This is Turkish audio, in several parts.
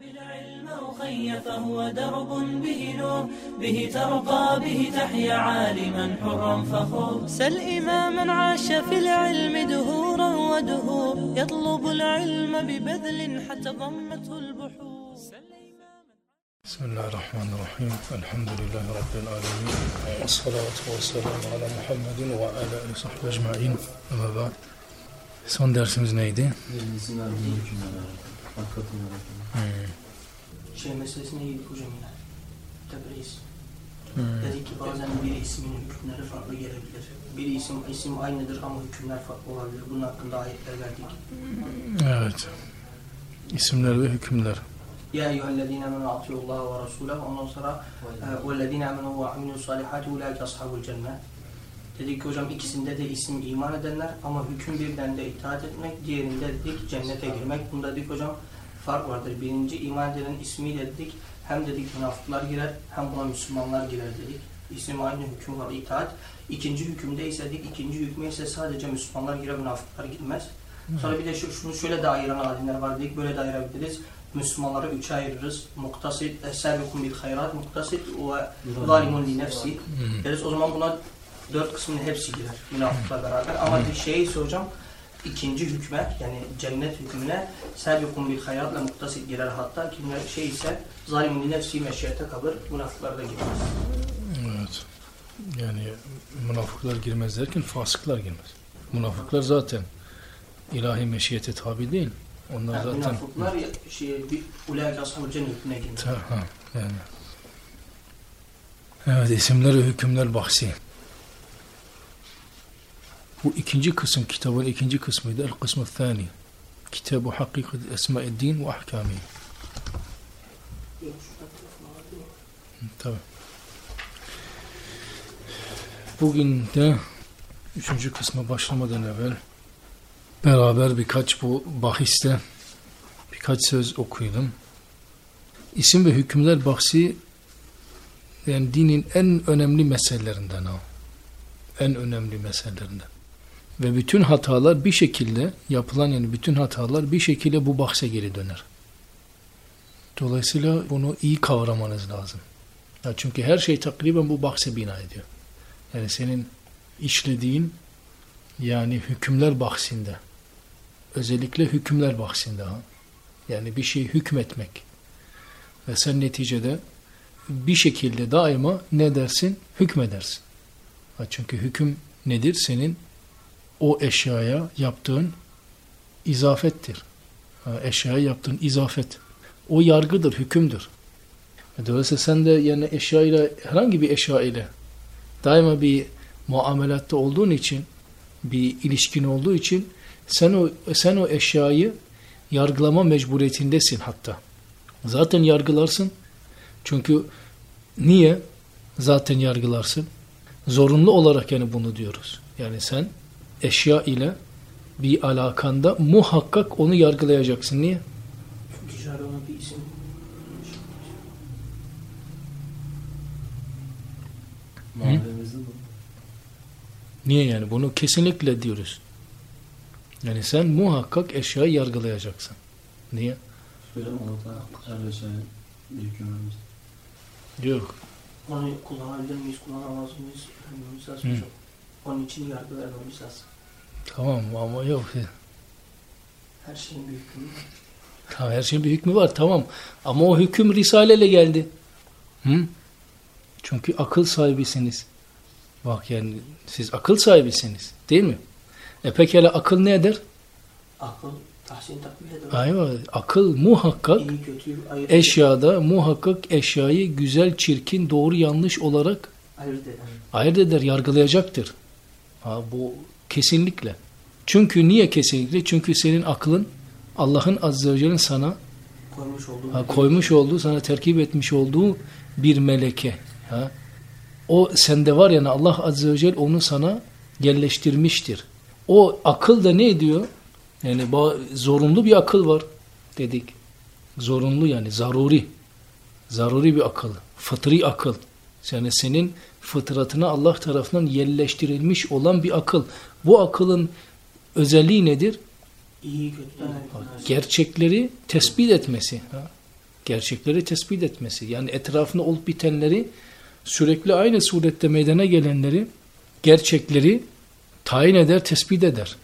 بالعلم أخي فهو درب به نور به ترقى به تحيا عالما حرا فخور سل إماما عاش في العلم دهورا ودهور يطلب العلم ببذل حتى ضمته البحور بسم الله الرحمن الرحيم الحمد لله رب العالمين والصلاة والسلام على ve ala alihi sahbihi ecmaîn. Ama ba'd. Son dersimiz neydi? Hükümler Hakikaten öyle. Şey meselesine girdik hocam yine. Tebriz. Hmm. Dedik ki bazen bir ismin hükümleri farklı gelebilir. Bir isim isim aynıdır ama hükümler farklı olabilir. Bunun hakkında ayetler verdik. Evet. İsimler ve hükümler. Ya eyyühellezine amenu atiyullah ve rasulahu. Ondan sonra amenu ve aminu salihati ulaike ashabul cennet. Dedik ki hocam ikisinde de isim iman edenler ama hüküm birden de itaat etmek, diğerinde dedik cennete girmek. Bunda dedik hocam fark vardır. Birinci iman edenin ismiyle dedik hem dedik münafıklar girer hem buna Müslümanlar girer dedik. İsim aynı hüküm var itaat. İkinci hükümde ise dedik ikinci hükmü ise sadece Müslümanlar girer münafıklar girmez. Sonra bir de şu, şunu şöyle de ayıran alimler var dedik böyle de ayırabiliriz. Müslümanları üçe ayırırız. Muktasit, eserlukum bil hayrat, muktasit ve zalimun li nefsi. Deriz o zaman buna dört kısmının hepsi girer münafıkla beraber. Ama bir şey ise hocam ikinci hükme yani cennet hükmüne selbikum bil hayratla muktasit girer hatta ikinci şey ise zalimun li nefsi meşiyete kalır münafıklar da girmez. Evet. Yani münafıklar girmez derken fasıklar girmez. Münafıklar zaten ilahi meşiyete tabi değil. Onlar Yani zaten münafıklar şey, bir ulaike ashabul cennetine girmez. Ha, yani. Evet isimler ve hükümler bahsi. Bu ikinci kısım kitabın ikinci kısmıydı. El kısmı thani. Kitab-ı Hakikat Esma-i-Din ve Ahkami. Tabi. Bugün de üçüncü kısma başlamadan evvel beraber birkaç bu bahiste birkaç söz okuyalım. İsim ve hükümler bahsi yani dinin en önemli meselelerinden o. En önemli meselelerinden. Ve bütün hatalar bir şekilde yapılan yani bütün hatalar bir şekilde bu bahse geri döner. Dolayısıyla bunu iyi kavramanız lazım. Ya çünkü her şey takriben bu bahse bina ediyor. Yani senin işlediğin yani hükümler bahsinde özellikle hükümler bahsinde ha. Yani bir şey hükmetmek. Ve sen neticede bir şekilde daima ne dersin? Hükmedersin. Ha çünkü hüküm nedir? Senin o eşyaya yaptığın izafettir. Eşyaya yaptığın izafet. O yargıdır, hükümdür. Dolayısıyla sen de yani eşya ile herhangi bir eşya ile daima bir muamelatta olduğun için bir ilişkin olduğu için sen o sen o eşyayı yargılama mecburiyetindesin hatta. Zaten yargılarsın. Çünkü niye zaten yargılarsın? Zorunlu olarak yani bunu diyoruz. Yani sen eşya ile bir alakanda muhakkak onu yargılayacaksın. Niye? Çünkü şahane ona bir isim. Niye yani? Bunu kesinlikle diyoruz. Yani sen muhakkak eşyayı yargılayacaksın. Niye? Yok. onu kullanabilir miyiz, kullanamaz mıyız. Onun için yargı vermemiz lazım. Tamam ama yok. Her şeyin bir hükmü var. Tamam, her şeyin bir hükmü var tamam. Ama o hüküm risaleyle geldi. Hı? Çünkü akıl sahibisiniz. Bak yani siz akıl sahibisiniz. Değil mi? E pekala akıl ne eder? Akıl, tahsin takviye eder. Ayva, akıl muhakkak İyi ayırt eşyada muhakkak eşyayı güzel, çirkin, doğru, yanlış olarak ayırt eder. ayırt eder, yargılayacaktır. Ha, bu kesinlikle. Çünkü niye kesinlikle? Çünkü senin aklın Allah'ın Azze ve Celle'nin sana Koymuş olduğu ha, koymuş olduğu, sana terkip etmiş olduğu bir meleke. Ha? O sende var yani Allah Azze ve Celle onu sana yerleştirmiştir. O akıl da ne ediyor? Yani zorunlu bir akıl var dedik. Zorunlu yani zaruri. Zaruri bir akıl. Fıtri akıl. Yani senin fıtratına Allah tarafından yerleştirilmiş olan bir akıl. Bu akılın özelliği nedir? iyi. Gerçekleri tespit etmesi. Ha? Gerçekleri tespit etmesi. Yani etrafında olup bitenleri sürekli aynı surette meydana gelenleri, gerçekleri tayin eder, tespit eder.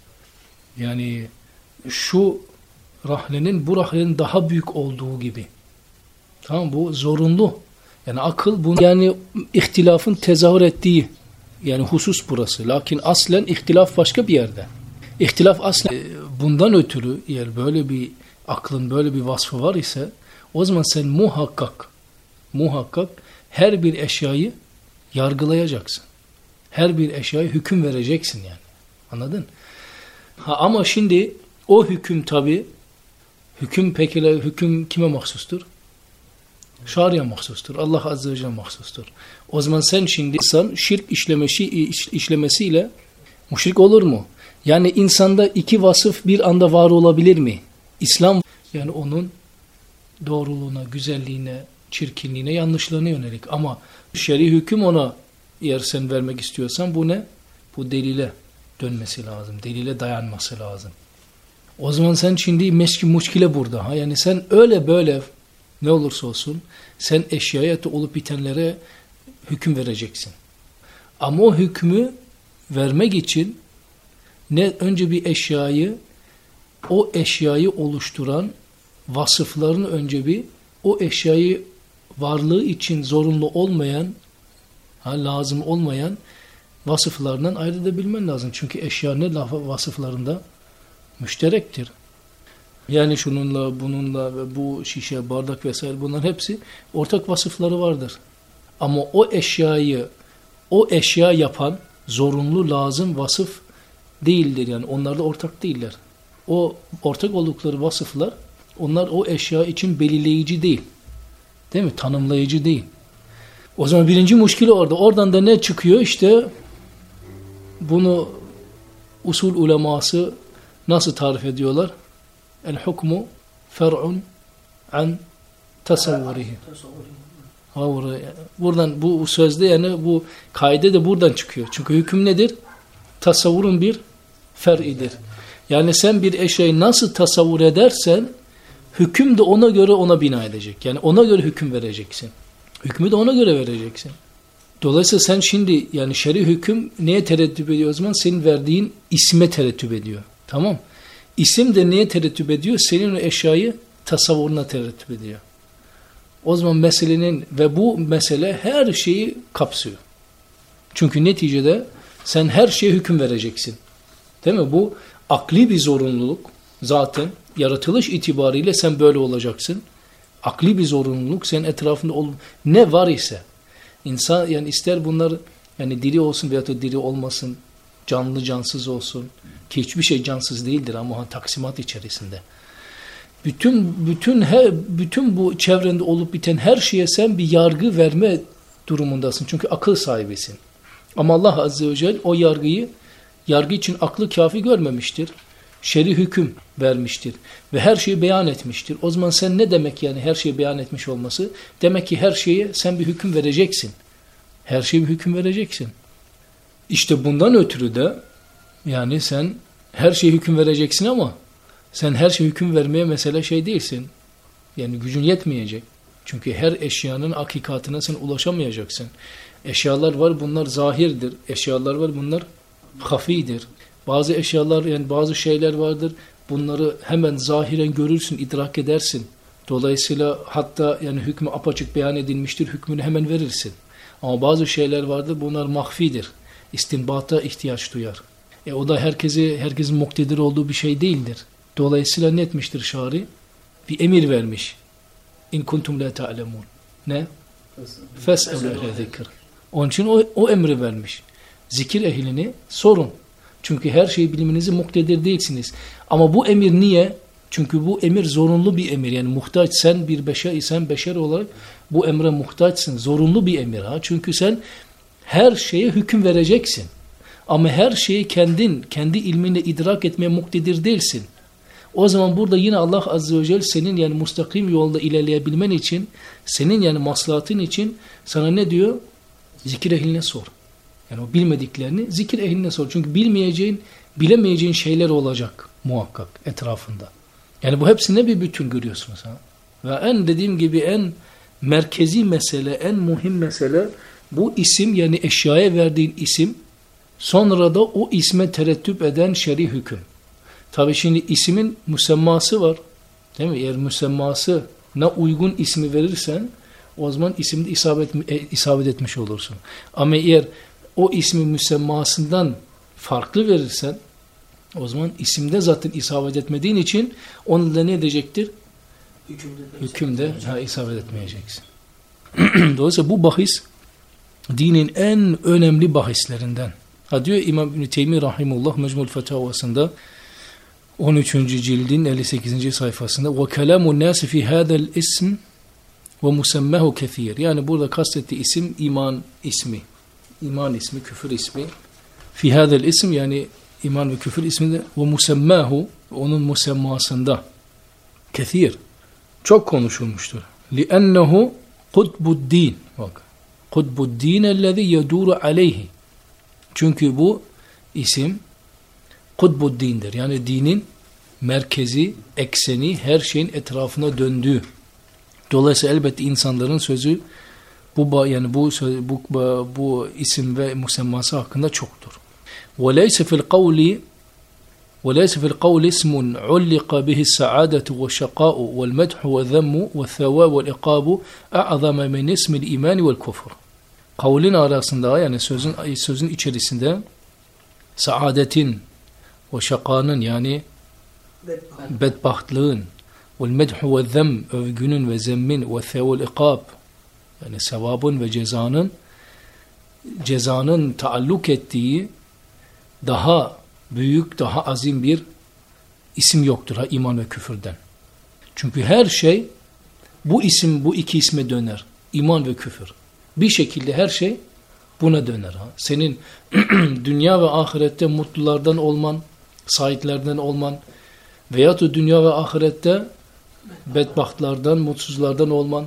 Yani şu rahlenin bu rahlenin daha büyük olduğu gibi. Tamam bu zorunlu. Yani akıl bunu yani ihtilafın tezahür ettiği yani husus burası. Lakin aslen ihtilaf başka bir yerde. İhtilaf aslen bundan ötürü eğer böyle bir aklın böyle bir vasfı var ise o zaman sen muhakkak muhakkak her bir eşyayı yargılayacaksın. Her bir eşyaya hüküm vereceksin yani. Anladın? Ha, ama şimdi o hüküm tabi hüküm peki hüküm kime mahsustur? Şari'a mahsustur. Allah Azze ve Celle mahsustur. O zaman sen şimdi insan şirk işlemesi, işlemesiyle müşrik olur mu? Yani insanda iki vasıf bir anda var olabilir mi? İslam yani onun doğruluğuna, güzelliğine, çirkinliğine, yanlışlığına yönelik. Ama şer'i hüküm ona eğer sen vermek istiyorsan bu ne? Bu delile dönmesi lazım. Delile dayanması lazım. O zaman sen şimdi meşki muşkile burada. Ha? Yani sen öyle böyle ne olursa olsun sen eşyaya olup bitenlere hüküm vereceksin. Ama o hükmü vermek için ne önce bir eşyayı o eşyayı oluşturan vasıflarını önce bir o eşyayı varlığı için zorunlu olmayan ha, lazım olmayan vasıflarından ayırt lazım. Çünkü eşya ne vasıflarında müşterektir. Yani şununla, bununla ve bu şişe, bardak vesaire bunların hepsi ortak vasıfları vardır. Ama o eşyayı, o eşya yapan zorunlu, lazım vasıf değildir. Yani onlarda ortak değiller. O ortak oldukları vasıflar, onlar o eşya için belirleyici değil. Değil mi? Tanımlayıcı değil. O zaman birinci muşkili orada. Oradan da ne çıkıyor? İşte bunu usul uleması nasıl tarif ediyorlar? El hukmu fer'un an tasavvurihi. Buradan bu sözde yani bu kaide de buradan çıkıyor. Çünkü hüküm nedir? Tasavvurun bir fer'idir. Yani sen bir eşyayı nasıl tasavvur edersen hüküm de ona göre ona bina edecek. Yani ona göre hüküm vereceksin. Hükmü de ona göre vereceksin. Dolayısıyla sen şimdi yani şer'i hüküm neye tereddüt ediyor o zaman? Senin verdiğin isme tereddüt ediyor. Tamam İsim de neye terettüp ediyor? Senin eşyayı tasavvuruna terettüp ediyor. O zaman meselenin ve bu mesele her şeyi kapsıyor. Çünkü neticede sen her şeye hüküm vereceksin. Değil mi? Bu akli bir zorunluluk. Zaten yaratılış itibariyle sen böyle olacaksın. Akli bir zorunluluk senin etrafında ol ne var ise insan yani ister bunlar yani diri olsun veya da diri olmasın, canlı cansız olsun, ki hiçbir şey cansız değildir ama taksimat içerisinde. Bütün bütün her bütün bu çevrende olup biten her şeye sen bir yargı verme durumundasın. Çünkü akıl sahibisin. Ama Allah azze ve celle o yargıyı yargı için aklı kafi görmemiştir. Şer'i hüküm vermiştir ve her şeyi beyan etmiştir. O zaman sen ne demek yani her şeyi beyan etmiş olması? Demek ki her şeye sen bir hüküm vereceksin. Her şeye bir hüküm vereceksin. İşte bundan ötürü de yani sen her şeye hüküm vereceksin ama sen her şeye hüküm vermeye mesela şey değilsin. Yani gücün yetmeyecek. Çünkü her eşyanın hakikatine sen ulaşamayacaksın. Eşyalar var bunlar zahirdir. Eşyalar var bunlar hafidir. Bazı eşyalar yani bazı şeyler vardır. Bunları hemen zahiren görürsün, idrak edersin. Dolayısıyla hatta yani hükmü apaçık beyan edilmiştir. Hükmünü hemen verirsin. Ama bazı şeyler vardır bunlar mahfidir. İstinbata ihtiyaç duyar. E o da herkesi herkesin muktedir olduğu bir şey değildir. Dolayısıyla ne etmiştir şari? Bir emir vermiş. İn kuntum la ta'lemun. Ne? Fes'evle ehle zikr. Onun için o, o emri vermiş. Zikir ehlini sorun. Çünkü her şeyi bilmenizi muktedir değilsiniz. Ama bu emir niye? Çünkü bu emir zorunlu bir emir. Yani muhtaç sen bir beşer isen beşer olarak bu emre muhtaçsın. Zorunlu bir emir. ha. Çünkü sen her şeye hüküm vereceksin. Ama her şeyi kendin, kendi ilminle idrak etmeye muktedir değilsin. O zaman burada yine Allah Azze ve Celle senin yani mustakim yolda ilerleyebilmen için, senin yani maslahatın için sana ne diyor? Zikir ehline sor. Yani o bilmediklerini zikir ehline sor. Çünkü bilmeyeceğin, bilemeyeceğin şeyler olacak muhakkak etrafında. Yani bu hepsine bir bütün görüyorsunuz. Ha? Ve en dediğim gibi en merkezi mesele, en muhim mesele bu isim yani eşyaya verdiğin isim sonra da o isme terettüp eden şer'i hüküm. Tabi şimdi ismin müsemması var. Değil mi? Eğer müsemması ne uygun ismi verirsen o zaman isimde isabet, e, isabet etmiş olursun. Ama eğer o ismi müsemmasından farklı verirsen o zaman isimde zaten isabet etmediğin için onunla ne edecektir? Hükümde de. Hükümde ha, isabet etmeyeceksin. Dolayısıyla bu bahis dinin en önemli bahislerinden. Ha diyor İmam İbn-i Teymi Rahimullah Mecmul Fetavasında 13. cildin 58. sayfasında وَكَلَامُ النَّاسِ فِي هَذَا الْاِسْمِ وَمُسَمَّهُ كَثِيرٌ Yani burada kastettiği isim iman ismi. İman ismi, küfür ismi. Fi hadel isim yani iman ve küfür isminde ve musemmahu onun musemmasında kethir çok konuşulmuştur. لِأَنَّهُ قُطْبُ الدِّينِ bak قُطْبُ الدِّينَ الَّذِي عَلَيْهِ çünkü bu isim kutbu dindir. Yani dinin merkezi, ekseni, her şeyin etrafına döndüğü. Dolayısıyla elbette insanların sözü bu yani bu bu, bu, bu isim ve musemması hakkında çoktur. وَلَيْسَ فِي الْقَوْلِ وليس في القول اسم علق به السعادة والشقاء والمدح والذم والثواب والإقاب أعظم من اسم الإيمان والكفر kavlin arasında yani sözün sözün içerisinde saadetin ve şakanın yani bedbahtlığın ve medhu ve zem övgünün ve zemmin ve thevul ikab yani sevabın ve cezanın cezanın taalluk ettiği daha büyük, daha azim bir isim yoktur ha iman ve küfürden. Çünkü her şey bu isim, bu iki isme döner. İman ve küfür. Bir şekilde her şey buna döner. Ha. Senin dünya ve ahirette mutlulardan olman, sahiplerden olman veyahut da dünya ve ahirette bedbahtlardan, mutsuzlardan olman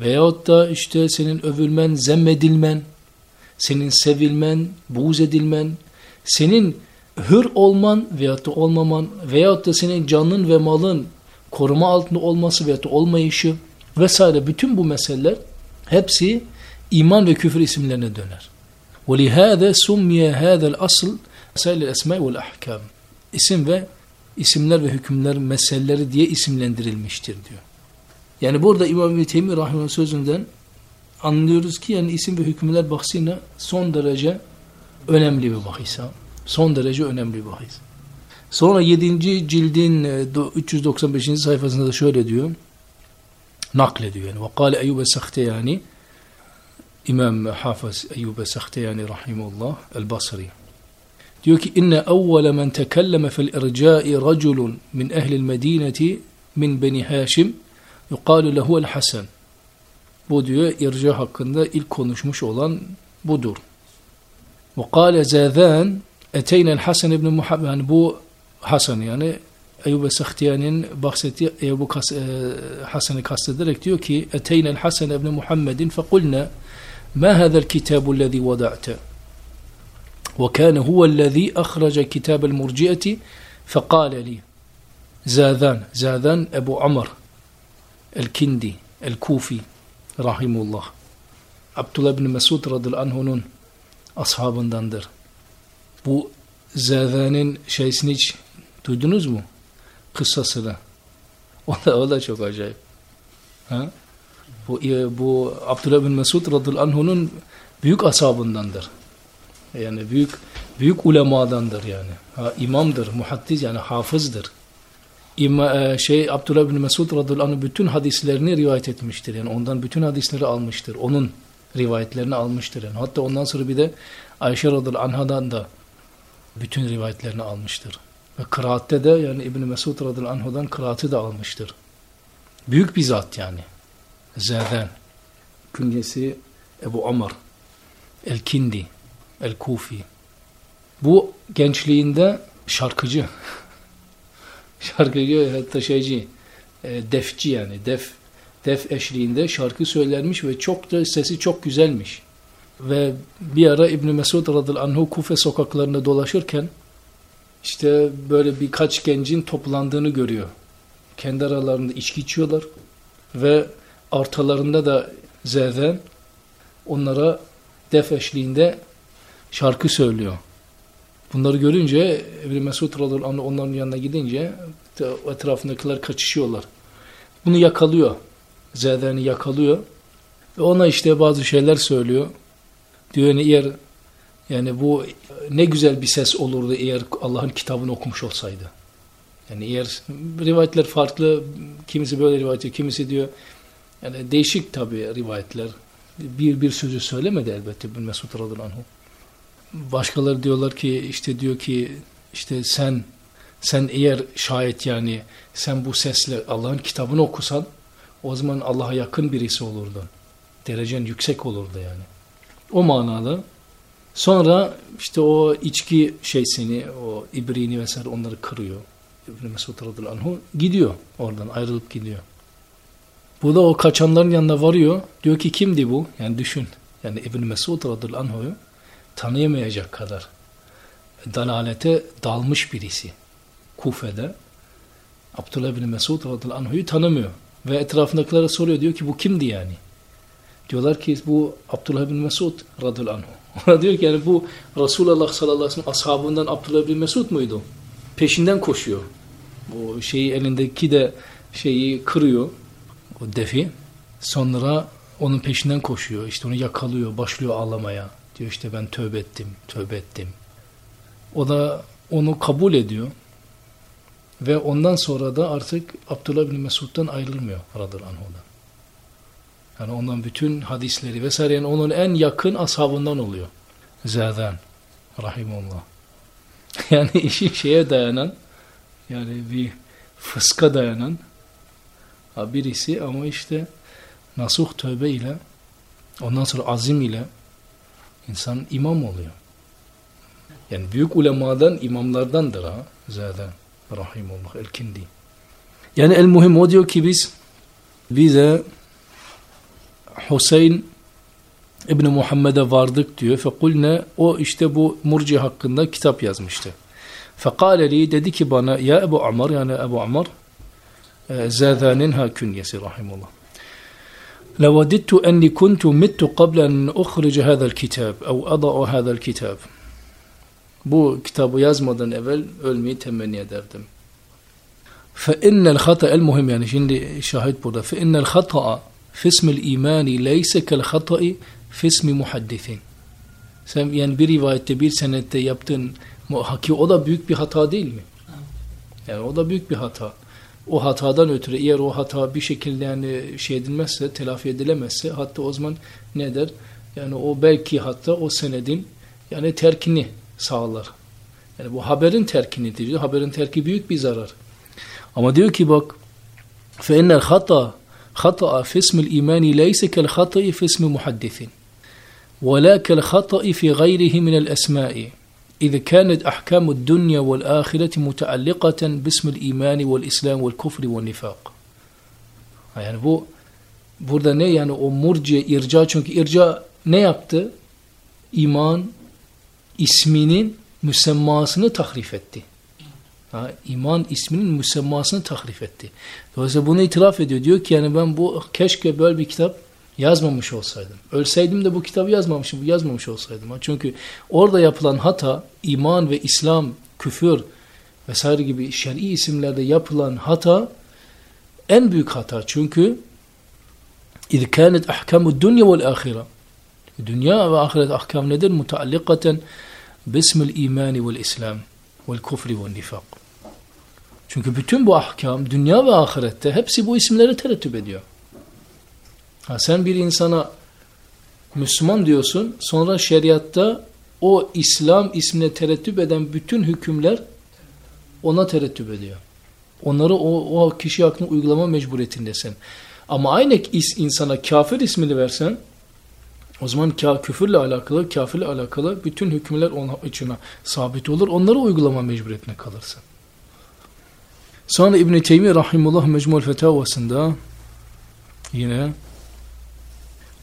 veyahut da işte senin övülmen, zemmedilmen, senin sevilmen, buğz edilmen, senin hür olman veyahut da olmaman veyahut da senin canın ve malın koruma altında olması veyahut da olmayışı vesaire bütün bu meseleler hepsi iman ve küfür isimlerine döner. وَلِهَذَا سُمِّيَ هَذَا الْأَصْلِ مَسَائِلِ الْاَسْمَاءِ وَالْاَحْكَامِ İsim ve isimler ve hükümler meseleleri diye isimlendirilmiştir diyor. Yani burada İmam İbni Teymi Rahim'in sözünden anlıyoruz ki yani isim ve hükümler bahsine son derece önemli bir bahis. Son derece önemli bir bahis. Sonra 7. cildin 395. E, sayfasında da şöyle diyor. Naklediyor yani. وَقَالَ اَيُّبَ سَخْتَيَانِ İmam Hafız Eyyub Sahtiyani rahimullah el-Basri diyor ki inne evvele men tekelleme fil irca'i raculun min ehlil medineti min beni Haşim yuqalu lehu el-Hasan bu diyor irca hakkında ilk konuşmuş olan budur. Ve kâle zâzân eteynel Hasan ibn Muhammed yani bu Hasan yani Eyyub Sahtiyani'nin bahsettiği Eyyub e, Hasan'ı kastederek diyor ki eteynel Hasan ibn Muhammedin fekulna ما هذا الكتاب الذي وضعته وكان هو الذي أخرج كتاب المرجئة؟ فقال لي زاذان زاذان أبو عمر الكندي الكوفي رحمه الله. عبد الله بن مسعود رضي الله عنه أصحاب دندر. بو زاذان شايسنج تدنزمو قصة سلا. والله والله شوف عجائب. ها؟ Bu, e, bu Abdullah bin Mesud radıyallahu anh'unun büyük ashabındandır. Yani büyük büyük ulemadandır yani. Ha, imamdır, muhaddis yani hafızdır. İma, e, şey Abdullah bin Mesud radıyallahu anh bütün hadislerini rivayet etmiştir. Yani ondan bütün hadisleri almıştır. Onun rivayetlerini almıştır. Yani. Hatta ondan sonra bir de Ayşe radıyallahu anhadan da bütün rivayetlerini almıştır. Ve kıraatte de yani İbn Mesud radıyallahu anh'dan kıraatı da almıştır. Büyük bir zat yani. Zadan. Künyesi Ebu Amr. El-Kindi. El-Kufi. Bu gençliğinde şarkıcı. şarkıcı hatta şeyci. E, defçi yani. Def def eşliğinde şarkı söylermiş ve çok da sesi çok güzelmiş. Ve bir ara İbn Mesud radıyallahu anhu Kufe sokaklarında dolaşırken işte böyle birkaç gencin toplandığını görüyor. Kendi aralarında içki içiyorlar ve artalarında da zerden onlara def eşliğinde şarkı söylüyor. Bunları görünce İbn Mesud radıyallahu onların yanına gidince etrafındakiler kaçışıyorlar. Bunu yakalıyor. Zerden'i yakalıyor. Ve ona işte bazı şeyler söylüyor. Diyor yani eğer yani bu ne güzel bir ses olurdu eğer Allah'ın kitabını okumuş olsaydı. Yani eğer rivayetler farklı, kimisi böyle rivayet ediyor, kimisi diyor yani değişik tabi rivayetler. Bir bir sözü söylemedi elbette bin Mesud radıyallahu anh. Başkaları diyorlar ki işte diyor ki işte sen sen eğer şayet yani sen bu sesle Allah'ın kitabını okusan o zaman Allah'a yakın birisi olurdun. Derecen yüksek olurdu yani. O manada sonra işte o içki şeysini, o ibrini vesaire onları kırıyor. İbn Mesud radıyallahu anhu gidiyor oradan ayrılıp gidiyor. Bu da o kaçanların yanına varıyor. Diyor ki kimdi bu? Yani düşün. Yani İbn Mesud radıyallahu anhu'yu tanıyamayacak kadar dalalete dalmış birisi. Kufe'de Abdullah bin Mesud radıyallahu anhu'yu tanımıyor. Ve etrafındakilere soruyor. Diyor ki bu kimdi yani? Diyorlar ki bu Abdullah bin Mesud radıyallahu anhu. Ona diyor ki yani bu Resulullah sallallahu aleyhi ve sellem ashabından Abdullah bin Mesud muydu? Peşinden koşuyor. Bu şeyi elindeki de şeyi kırıyor. O defi. Sonra onun peşinden koşuyor. İşte onu yakalıyor. Başlıyor ağlamaya. Diyor işte ben tövbe ettim. Tövbe ettim. O da onu kabul ediyor. Ve ondan sonra da artık Abdullah bin Mesud'dan ayrılmıyor radıyallahu anhu'dan. Yani ondan bütün hadisleri vesaire yani onun en yakın ashabından oluyor. Zadan rahimullah. Yani işi şeye dayanan yani bir fıska dayanan birisi ama işte nasuh tövbe ile ondan sonra azim ile insan imam oluyor. Yani büyük ulemadan imamlardandır ha zaten rahimullah el-kindi. Yani el muhim o diyor ki biz bize Hüseyin İbni Muhammed'e vardık diyor. Fekulne o işte bu murci hakkında kitap yazmıştı. Fekale li dedi ki bana ya Ebu Amar yani Ebu Amar Zâzânin ha künyesi rahimullah. لوددت أني كنت مت قبل أن أخرج هذا الكتاب أو أضع هذا الكتاب bu kitabı yazmadan evvel ölmeyi temenni ederdim. فإن الخطأ المهم yani şimdi şahit burada فإن الخطأ في اسم الإيمان ليس كالخطأ في اسم محدث sen yani bir rivayette bir senette yaptığın haki o da büyük bir hata değil mi? Yani o da büyük bir hata. O hatadan ötürü eğer o hata bir şekilde yani şey edilmezse, telafi edilemezse hatta o zaman ne der? Yani o belki hatta o senedin yani terkini sağlar. Yani bu haberin terkinidir. Diyor. Haberin terki büyük bir zarar. Ama diyor ki bak فَاِنَّ الْخَطَى خطأ في اسم الإيمان ليس كالخطأ في اسم محدث ولا كالخطأ في غيره من الأسماء إذا كانت أحكام الدنيا والآخرة متعلقة باسم الإيمان والإسلام والكفر والنفاق yani bu burada ne yani o murciye irca çünkü irca ne yaptı? İman isminin müsemmasını tahrif etti. Ha, iman isminin müsemmasını tahrif etti. Dolayısıyla bunu itiraf ediyor. Diyor ki yani ben bu keşke böyle bir kitap yazmamış olsaydım. Ölseydim de bu kitabı yazmamışım, yazmamış olsaydım. Çünkü orada yapılan hata iman ve İslam, küfür vesaire gibi şer'i isimlerde yapılan hata en büyük hata. Çünkü اِذْ كَانَتْ اَحْكَمُ الدُّنْيَا وَالْآخِرَةِ Dünya ve ahiret ahkam nedir? Mutallikaten bismil imani vel islam vel kufri vel nifak. Çünkü bütün bu ahkam dünya ve ahirette hepsi bu isimleri terettüp ediyor. Ha, sen bir insana Müslüman diyorsun sonra şeriatta o İslam ismine terettüp eden bütün hükümler ona terettüp ediyor. Onları o, o kişi hakkında uygulama mecburiyetindesin. Ama aynı insana kafir ismini versen o zaman küfürle alakalı, kafirle alakalı bütün hükümler onun içine sabit olur. Onları uygulama mecburiyetine kalırsın. Sonra İbn-i Teymi Rahimullah Mecmul Fetavasında yine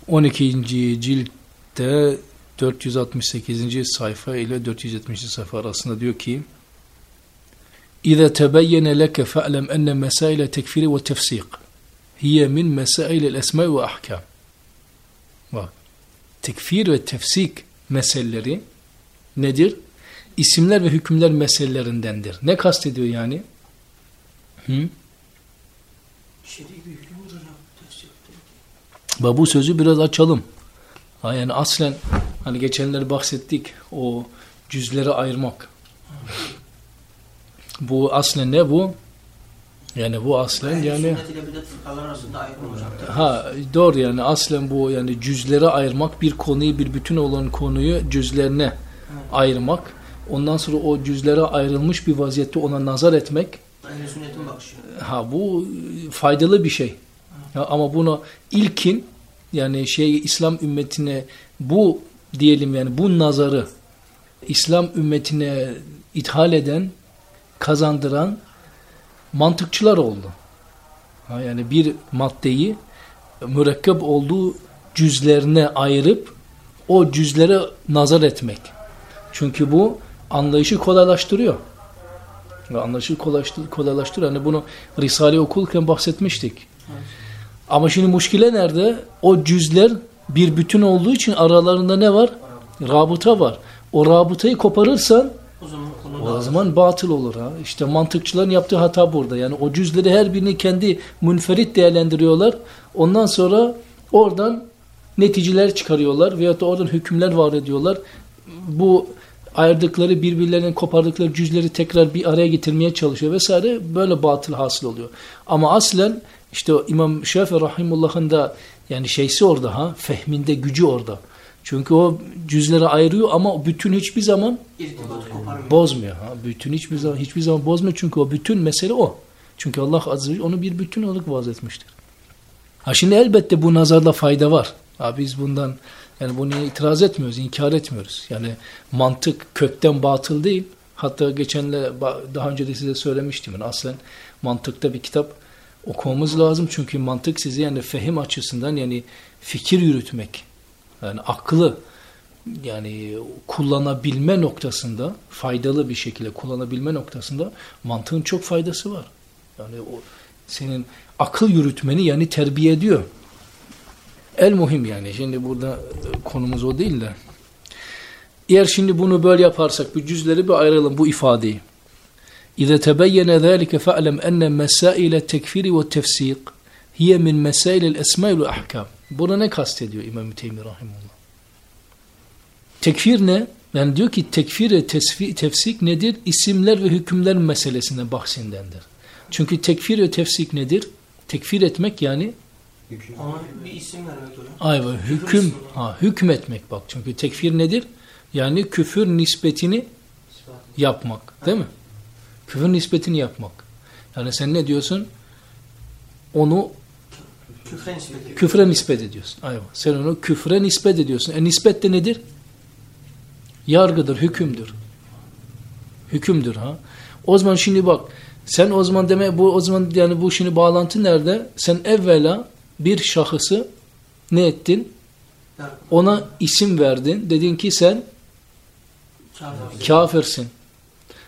12. ciltte 468. sayfa ile 470. sayfa arasında diyor ki leke fe'lem enne mesaile tekfiri ve tefsik hiye min mesailil esma ve ahkam. Bak. Tekfir ve tefsik meseleleri nedir? İsimler ve hükümler meselelerindendir. Ne kastediyor yani? Hı? Şer'i bir. Bak bu sözü biraz açalım. Ha yani aslen hani geçenleri bahsettik o cüzleri ayırmak. Bu aslen ne bu? Yani bu aslen yani ha doğru yani aslen bu yani cüzlere ayırmak bir konuyu bir bütün olan konuyu cüzlerine ayırmak. Ondan sonra o cüzlere ayrılmış bir vaziyette ona nazar etmek. Ha bu faydalı bir şey. Ya ama bunu ilkin yani şey İslam ümmetine bu diyelim yani bu nazarı İslam ümmetine ithal eden, kazandıran mantıkçılar oldu. Ha yani bir maddeyi mürekkep olduğu cüzlerine ayırıp o cüzlere nazar etmek. Çünkü bu anlayışı kolaylaştırıyor. Anlayışı kolaylaştır, kolaylaştırıyor. Hani bunu Risale okurken bahsetmiştik. Ama şimdi muşkile nerede? O cüzler bir bütün olduğu için aralarında ne var? Rabıta var. O rabıtayı koparırsan O zaman o zaman batıl olur ha. İşte mantıkçıların yaptığı hata burada. Yani o cüzleri her birini kendi münferit değerlendiriyorlar. Ondan sonra oradan neticeler çıkarıyorlar veyahut da oradan hükümler var ediyorlar. Bu ayırdıkları birbirlerinin kopardıkları cüzleri tekrar bir araya getirmeye çalışıyor vesaire. Böyle batıl hasıl oluyor. Ama aslen işte İmam Şafii Rahimullah'ın da yani şeysi orada ha fehminde gücü orada. Çünkü o cüzleri ayırıyor ama bütün hiçbir zaman bozmuyor. Ha. Bütün hiçbir zaman hiçbir zaman bozmuyor çünkü o bütün mesele o. Çünkü Allah azze ve celle onu bir bütün olarak vaz etmiştir. Ha şimdi elbette bu nazarda fayda var. Ha biz bundan yani bunu itiraz etmiyoruz, inkar etmiyoruz. Yani mantık kökten batıl değil. Hatta geçenle daha önce de size söylemiştim. Yani aslen mantıkta bir kitap okumamız lazım. Çünkü mantık sizi yani fehim açısından yani fikir yürütmek, yani aklı yani kullanabilme noktasında faydalı bir şekilde kullanabilme noktasında mantığın çok faydası var. Yani o senin akıl yürütmeni yani terbiye ediyor. El muhim yani. Şimdi burada konumuz o değil de. Eğer şimdi bunu böyle yaparsak bu cüzleri bir ayıralım bu ifadeyi. Tebeyyene zâlike fe'lem enne mesâile tekfiri ve tefsik hiye min mesâilel esmâil ve ahkam. Buna ne kastediyor İmam-ı Teymi Rahimullah? Tekfir ne? Yani diyor ki tekfir ve tesfi, tefsik nedir? İsimler ve hükümler meselesine bahsindendir. Çünkü tekfir ve tefsik nedir? Tekfir etmek yani Hüküm. Ona bir isim vermek hocam. ayva hüküm ha hükmetmek bak. Çünkü tekfir nedir? Yani küfür nispetini yapmak, değil mi? Küfür nispetini yapmak. Yani sen ne diyorsun? Onu Küfre nispet ediyor. küfre nispet ediyorsun. Ayva. Sen onu küfre nispet ediyorsun. E nispet de nedir? Yargıdır, hükümdür. Hükümdür ha. O zaman şimdi bak sen o zaman deme bu o zaman yani bu şimdi bağlantı nerede? Sen evvela bir şahısı ne ettin? Ona isim verdin. Dedin ki sen Kafir. kafirsin.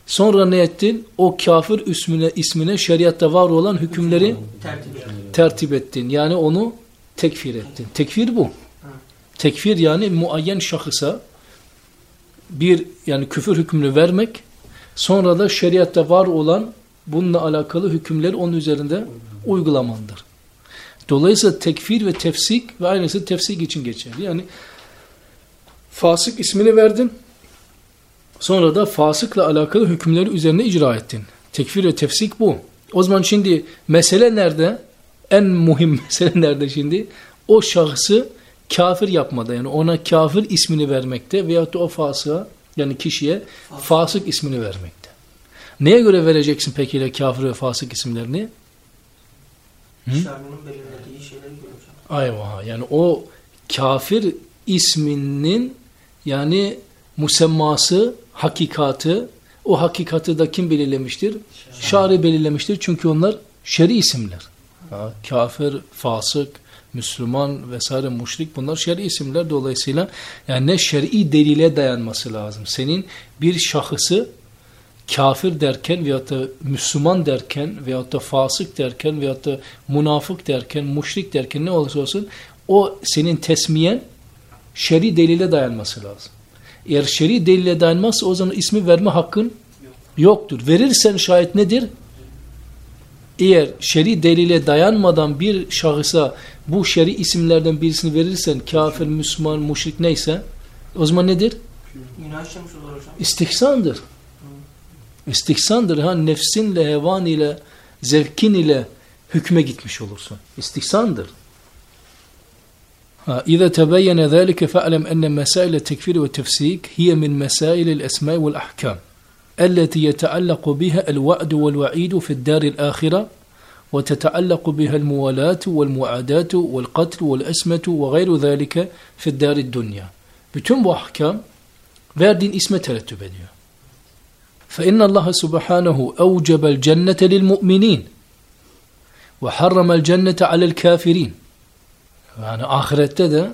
Sonra ne ettin? O kafir ismine, ismine şeriatta var olan hükümleri Tertip ettin. Yani onu tekfir ettin. Tekfir bu. Tekfir yani muayyen şahısa bir yani küfür hükmünü vermek sonra da şeriatta var olan bununla alakalı hükümleri onun üzerinde uygulamandır. Dolayısıyla tekfir ve tefsik ve aynısı tefsik için geçerli. Yani fasık ismini verdin sonra da fasıkla alakalı hükümleri üzerine icra ettin. Tekfir ve tefsik bu. O zaman şimdi mesele nerede? En muhim mesele nerede şimdi? O şahsı kafir yapmada yani ona kafir ismini vermekte veyahut da o fasığa yani kişiye fasık ismini vermekte. Neye göre vereceksin peki ile kafir ve fasık isimlerini? Görüyoruz. Ayva yani o kafir isminin yani musemması, hakikatı o hakikati da kim belirlemiştir? Şari belirlemiştir çünkü onlar şer'i isimler. Ha, kafir, fasık, Müslüman vesaire müşrik bunlar şer'i isimler dolayısıyla yani ne şer'i delile dayanması lazım. Senin bir şahısı kafir derken veyahut da Müslüman derken veyahut da fasık derken veyahut da münafık derken, müşrik derken ne olursa olsun o senin tesmiyen şer'i delile dayanması lazım. Eğer şer'i delile dayanmazsa o zaman ismi verme hakkın yoktur. Verirsen şayet nedir? Eğer şer'i delile dayanmadan bir şahısa bu şer'i isimlerden birisini verirsen kafir, Müslüman, müşrik neyse o zaman nedir? İstihsandır. İstihsandır. Ha, nefsinle, hevan ile, zevkin ile hükme gitmiş olursun. İstihsandır. Tebeyyene zâlike fe'lem enne mesâile tekfir ve tefsik hiye min mesâilil esmâ vel ahkâm التي يتعلق بها الوعد والوعيد في الدار الآخرة وتتعلق بها الموالاة والمعاداة والقتل والأسمة وغير ذلك في الدار الدنيا. bütün bu ahkam terettüp ediyor. فإن الله سبحانه أوجب الجنة للمؤمنين وحرم الجنة على الكافرين. Yani ahirette de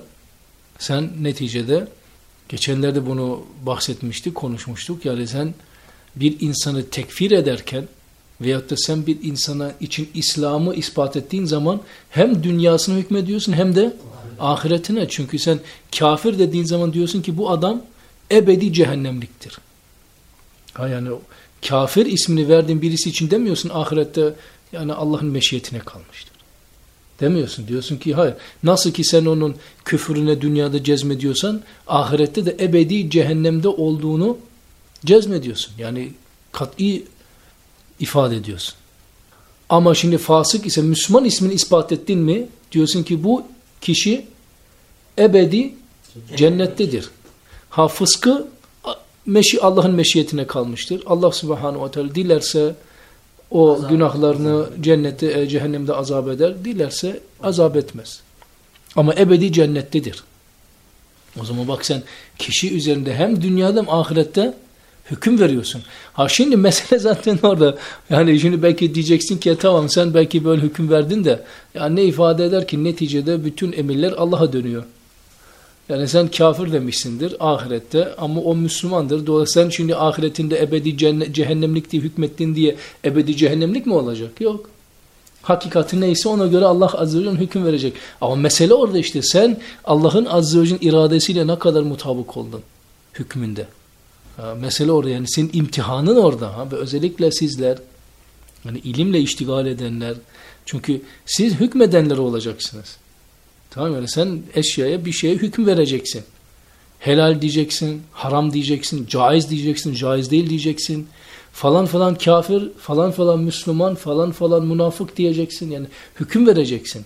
sen neticede geçenlerde bunu bahsetmiştik, konuşmuştuk. Yani sen bir insanı tekfir ederken veyahut da sen bir insana için İslam'ı ispat ettiğin zaman hem dünyasına hükmediyorsun hem de ahiretine. Çünkü sen kafir dediğin zaman diyorsun ki bu adam ebedi cehennemliktir. Ha yani kafir ismini verdiğin birisi için demiyorsun ahirette yani Allah'ın meşiyetine kalmıştır. Demiyorsun. Diyorsun ki hayır. Nasıl ki sen onun küfrüne dünyada cezmediyorsan ahirette de ebedi cehennemde olduğunu cezmediyorsun. Yani kat'i ifade ediyorsun. Ama şimdi fasık ise Müslüman ismini ispat ettin mi diyorsun ki bu kişi ebedi cennettedir. Ha fıskı meşi Allah'ın meşiyetine kalmıştır. Allah subhanahu ve teala dilerse o Azap günahlarını cennette, e, cehennemde azap eder. Dilerse azap etmez. Ama ebedi cennettedir. O zaman bak sen kişi üzerinde hem dünyada hem ahirette hüküm veriyorsun. Ha şimdi mesele zaten orada. Yani şimdi belki diyeceksin ki tamam sen belki böyle hüküm verdin de yani ne ifade eder ki neticede bütün emirler Allah'a dönüyor. Yani sen kafir demişsindir ahirette ama o Müslümandır. Dolayısıyla sen şimdi ahiretinde ebedi cehennemlik diye hükmettin diye ebedi cehennemlik mi olacak? Yok. Hakikati neyse ona göre Allah Azze ve Celle hüküm verecek. Ama mesele orada işte sen Allah'ın Azze ve Celle iradesiyle ne kadar mutabık oldun hükmünde. Ha, mesele orada yani senin imtihanın orada. Ha? Ve özellikle sizler yani ilimle iştigal edenler çünkü siz hükmedenler olacaksınız. Tamam yani sen eşyaya bir şeye hüküm vereceksin. Helal diyeceksin, haram diyeceksin, caiz diyeceksin, caiz değil diyeceksin. Falan falan kafir, falan falan Müslüman, falan falan münafık diyeceksin. Yani hüküm vereceksin.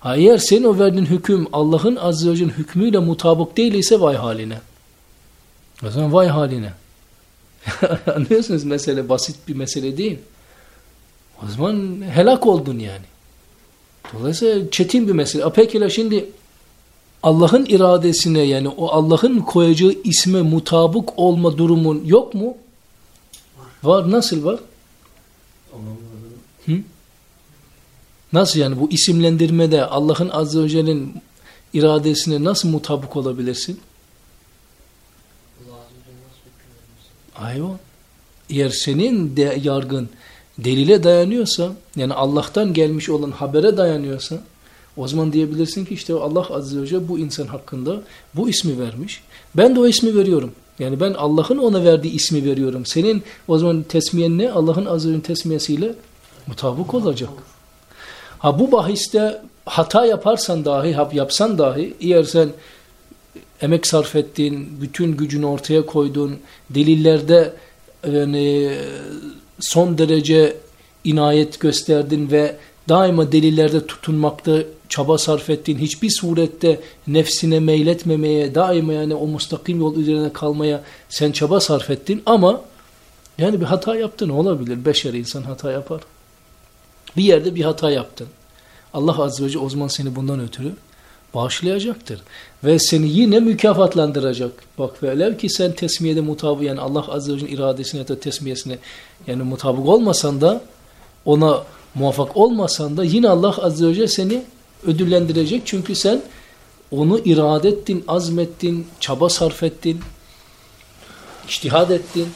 Ha, eğer senin o verdiğin hüküm Allah'ın azze ve celle'nin hükmüyle mutabık değilse vay haline. O zaman vay haline. Anlıyorsunuz mesele basit bir mesele değil. O zaman helak oldun yani. Dolayısıyla çetin bir mesele. Peki şimdi Allah'ın iradesine yani o Allah'ın koyacağı isme mutabık olma durumun yok mu? Var. var. Nasıl var? Hı? Nasıl yani bu isimlendirmede Allah'ın Azze ve Celle'nin iradesine nasıl mutabık olabilirsin? Ayva. Eğer senin de yargın delile dayanıyorsa yani Allah'tan gelmiş olan habere dayanıyorsa o zaman diyebilirsin ki işte Allah Azze ve Celle bu insan hakkında bu ismi vermiş. Ben de o ismi veriyorum. Yani ben Allah'ın ona verdiği ismi veriyorum. Senin o zaman tesmiyen ne? Allah'ın Azze ve Celle'nin tesmiyesiyle mutabık olacak. Ha bu bahiste hata yaparsan dahi, yapsan dahi eğer sen emek sarf ettin, bütün gücünü ortaya koydun, delillerde yani son derece inayet gösterdin ve daima delillerde tutunmakta çaba sarf ettin. Hiçbir surette nefsine meyletmemeye, daima yani o mustakim yol üzerine kalmaya sen çaba sarf ettin ama yani bir hata yaptın olabilir. Beşer insan hata yapar. Bir yerde bir hata yaptın. Allah Azze ve Celle o zaman seni bundan ötürü bağışlayacaktır. Ve seni yine mükafatlandıracak. Bak velev ki sen tesmiyede mutabık yani Allah Azze ve Celle iradesine ya da tesmiyesine yani mutabık olmasan da ona muvaffak olmasan da yine Allah Azze ve Celle seni ödüllendirecek. Çünkü sen onu irade ettin, azmettin, çaba sarf ettin, iştihad ettin.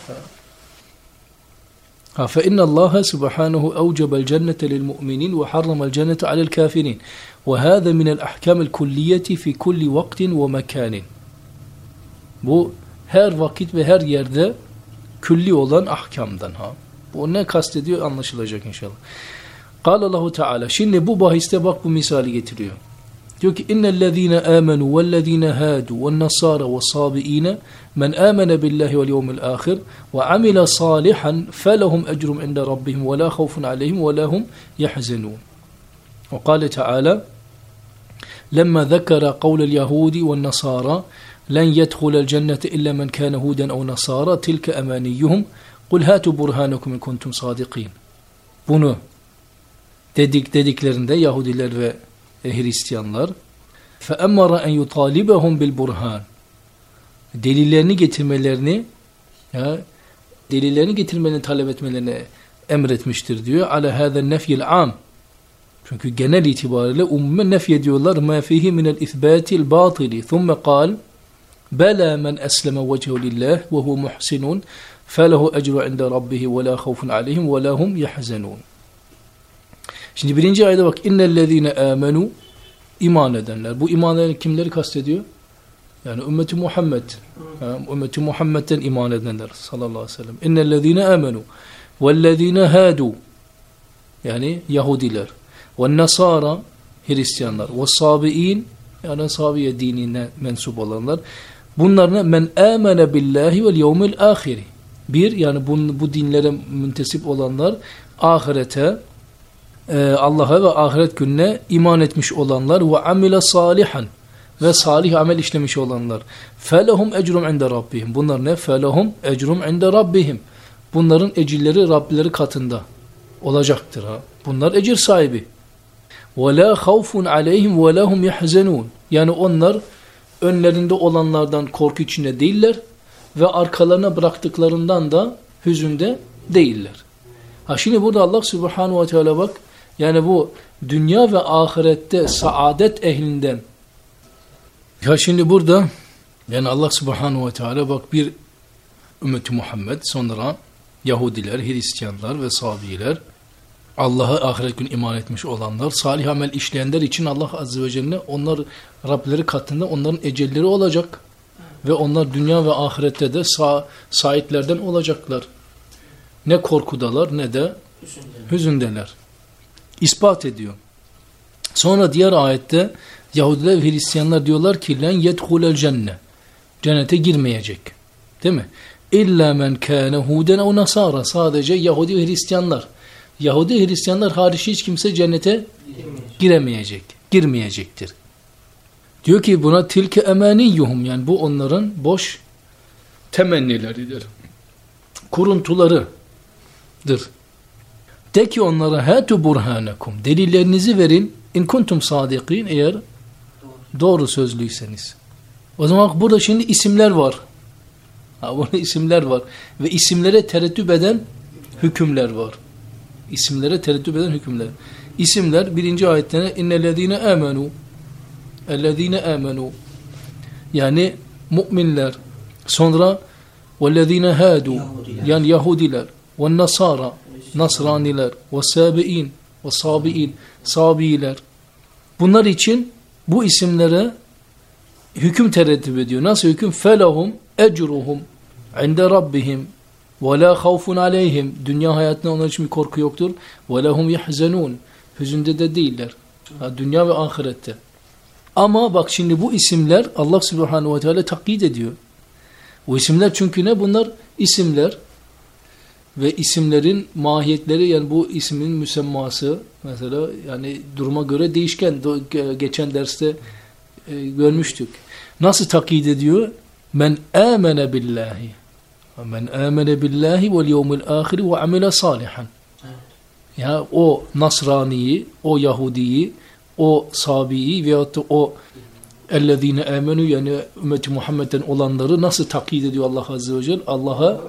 Ha فإن الله سبحانه أوجب الجنة للمؤمنين وحرم الجنة على الكافرين وهذا من الأحكام الكلية في كل وقت ومكان Bu her vakit ve her yerde külli olan ahkamdan ha. Bu ne kastediyor anlaşılacak inşallah. Kâle Allahu Teala. Şimdi bu bahiste bak bu misali getiriyor. Diyor ki innellezîne âmenû vellezîne hâdû vennasâra vessâbiîne men âmene billahi vel yevmil âhir ve amile sâlihan felehum ecrum inde rabbihim ve lâ havfun aleyhim ve lâhum yahzenûn. Ve kâle Teala لما ذكر قول اليهود والنصارى لن يدخل الجنة إلا من كان هودا أو نصارى تلك أمانيهم قل هاتوا برهانكم إن كنتم صادقين bunu dedik dediklerinde Yahudiler ve Hristiyanlar fe emmara en yutalibahum bil burhan Delillerini getirmelerini ya, delillerini getirmelerini talep etmelerini emretmiştir diyor. Ala هَذَا nefyil am. Çünkü genel itibariyle umme nefy ediyorlar. ma fihi مَا فِيهِ مِنَ الْاِثْبَاتِ الْبَاطِلِ ثُمَّ قَالَ بَلَا مَنْ أَسْلَمَ وَجْهُ لِلّٰهِ وَهُوَ مُحْسِنٌ فَلَهُ أَجْرُ عِنْدَ رَبِّهِ وَلَا خَوْفٌ عَلَيْهِمْ وَلَا هُمْ يَحْزَنُونَ Şimdi birinci ayda bak innellezine amenu iman edenler. Bu iman eden kimleri kastediyor? Yani ümmeti Muhammed. Yani ümmeti Muhammed'den iman edenler sallallahu aleyhi ve sellem. İnnellezine amenu vellezine hadu yani Yahudiler ve Nasara Hristiyanlar ve Sabiin yani Sabiye dinine mensup olanlar bunlarına men amene billahi vel yevmil ahiri bir yani bu, bu dinlere müntesip olanlar ahirete e, Allah'a ve ahiret gününe iman etmiş olanlar ve amile salihan ve salih amel işlemiş olanlar. Felehum ecrum inde rabbihim. Bunlar ne? Felehum ecrum inde rabbihim. Bunların ecirleri Rabbileri katında olacaktır. Ha. Bunlar ecir sahibi. Ve la havfun aleyhim ve lahum yahzenun. Yani onlar önlerinde olanlardan korku içinde değiller ve arkalarına bıraktıklarından da hüzünde değiller. Ha şimdi burada Allah Subhanahu ve Teala bak yani bu dünya ve ahirette saadet ehlinden ya şimdi burada yani Allah Subhanahu ve Teala bak bir ümmeti Muhammed sonra Yahudiler, Hristiyanlar ve Sabiler Allah'a ahiret gün iman etmiş olanlar, salih amel işleyenler için Allah Azze ve Celle onlar Rableri katında onların ecelleri olacak. Ve onlar dünya ve ahirette de sa sahiplerden olacaklar. Ne korkudalar ne de hüzündeler. İspat ediyor. Sonra diğer ayette Yahudiler ve Hristiyanlar diyorlar ki len yedhulel cenne. Cennete girmeyecek. Değil mi? İlla men kâne huden o nasara. Sadece Yahudi ve Hristiyanlar. Yahudi ve Hristiyanlar hariç hiç kimse cennete giremeyecek. Girmeyecektir. Diyor ki buna tilke emaniyuhum yani bu onların boş temennileridir. Kuruntularıdır. De ki onlara hatu burhanakum. Delillerinizi verin. İn kuntum sadikin eğer doğru sözlüyseniz. O zaman burada şimdi isimler var. Ha, burada isimler var. Ve isimlere tereddüt eden hükümler var. İsimlere tereddüt eden hükümler. İsimler birinci ayette innellezine amenu ellezine amenu yani müminler. Sonra vellezine hadu yani Yahudiler. Ve Nasara Nasraniler ve Sabiin ve Sabiin Sabiler bunlar için bu isimlere hüküm tereddüt ediyor. Nasıl hüküm? Felahum ecruhum inde rabbihim ve la havfun aleyhim. Dünya hayatında onlar için bir korku yoktur. Ve lahum yahzenun. Hüzünde de değiller. Ha, dünya ve ahirette. Ama bak şimdi bu isimler Allah Subhanahu ve Teala takyit ediyor. Bu isimler çünkü ne? Bunlar isimler ve isimlerin mahiyetleri yani bu ismin müsemması mesela yani duruma göre değişken geçen derste e, görmüştük. Nasıl takyit ediyor? Men amene billahi men amene billahi vel yevmil ahiri ve amile salihan. Ya o Nasraniyi, o Yahudiyi, o Sabi'yi veyahut da o ellezine amenu yani ümmeti Muhammed'den olanları nasıl takyit ediyor Allah Azze ve Celle? Allah'a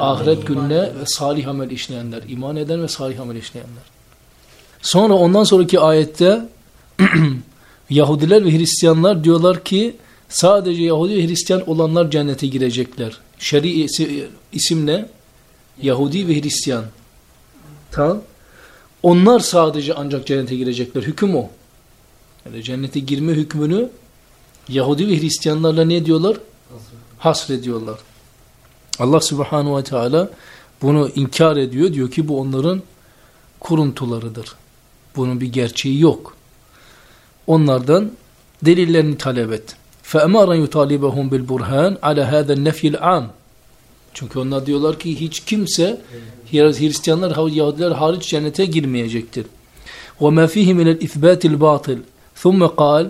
ahiret gününe ve salih amel işleyenler, iman eden ve salih amel işleyenler. Sonra ondan sonraki ayette Yahudiler ve Hristiyanlar diyorlar ki sadece Yahudi ve Hristiyan olanlar cennete girecekler. Şer'i isim ne? Yahudi ve Hristiyan. Tamam. Onlar sadece ancak cennete girecekler. Hüküm o. Yani cennete girme hükmünü Yahudi ve Hristiyanlarla ne diyorlar? Hasrediyorlar. Allah Subhanahu ve Teala bunu inkar ediyor. Diyor ki bu onların kuruntularıdır. Bunun bir gerçeği yok. Onlardan delillerini talep et. فَاَمَارًا يُطَالِبَهُمْ بِالْبُرْهَانِ عَلَى هَذَا النَّفْيِ الْعَامِ Çünkü onlar diyorlar ki hiç kimse Hristiyanlar, Yahudiler hariç cennete girmeyecektir. وَمَا فِيهِ مِنَ الْاِثْبَاتِ الْبَاطِلِ ثُمَّ قال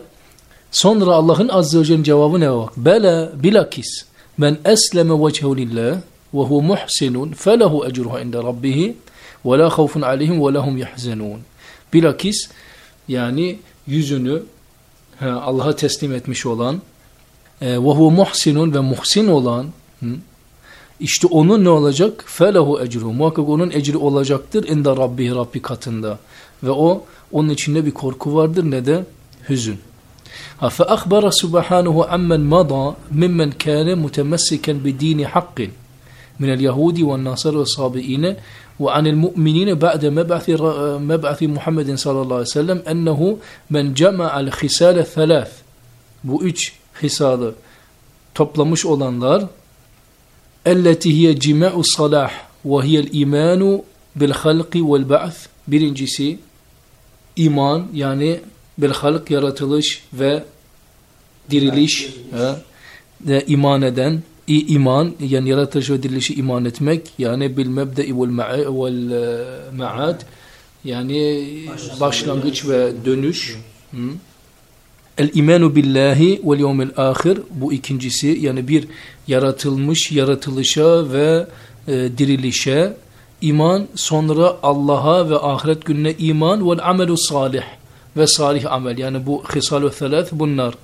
Sonra Allah'ın azze ve celle'nin cevabı ne bak? Bela bilakis men esleme vecehu lillah ve hu muhsinun felehu ecruhu inde rabbihi ve la havfun aleyhim ve lahum yahzenun. Bilakis yani yüzünü Allah'a teslim etmiş olan e, ve hu muhsinun ve muhsin olan işte onun ne olacak? Felehu ecruhu. Muhakkak onun ecri olacaktır inde rabbihi Rabbi katında. Ve o onun içinde bir korku vardır ne de hüzün. فأخبر سبحانه عمن مضى ممن كان متمسكا بدين حق من اليهود والنصارى والصابئين وعن المؤمنين بعد مبعث مبعث محمد صلى الله عليه وسلم أنه من جمع الخسال الثلاث bu üç hisalı toplamış olanlar elleti hiye cima'u salah ve hiyel imanu bil halqi vel ba'th birincisi iman yani bil halk yaratılış ve diriliş de iman eden i iman yani yaratılış ve dirilişi iman etmek yani bil mebde'i vel ma'ad yani başlangıç ve dönüş. Hı? El imanu billahi vel yevmil ahir bu ikincisi yani bir yaratılmış yaratılışa ve e, dirilişe iman sonra Allah'a ve ahiret gününe iman vel amelu salih ve salih amel. Yani bu hisalu thalath bunlar.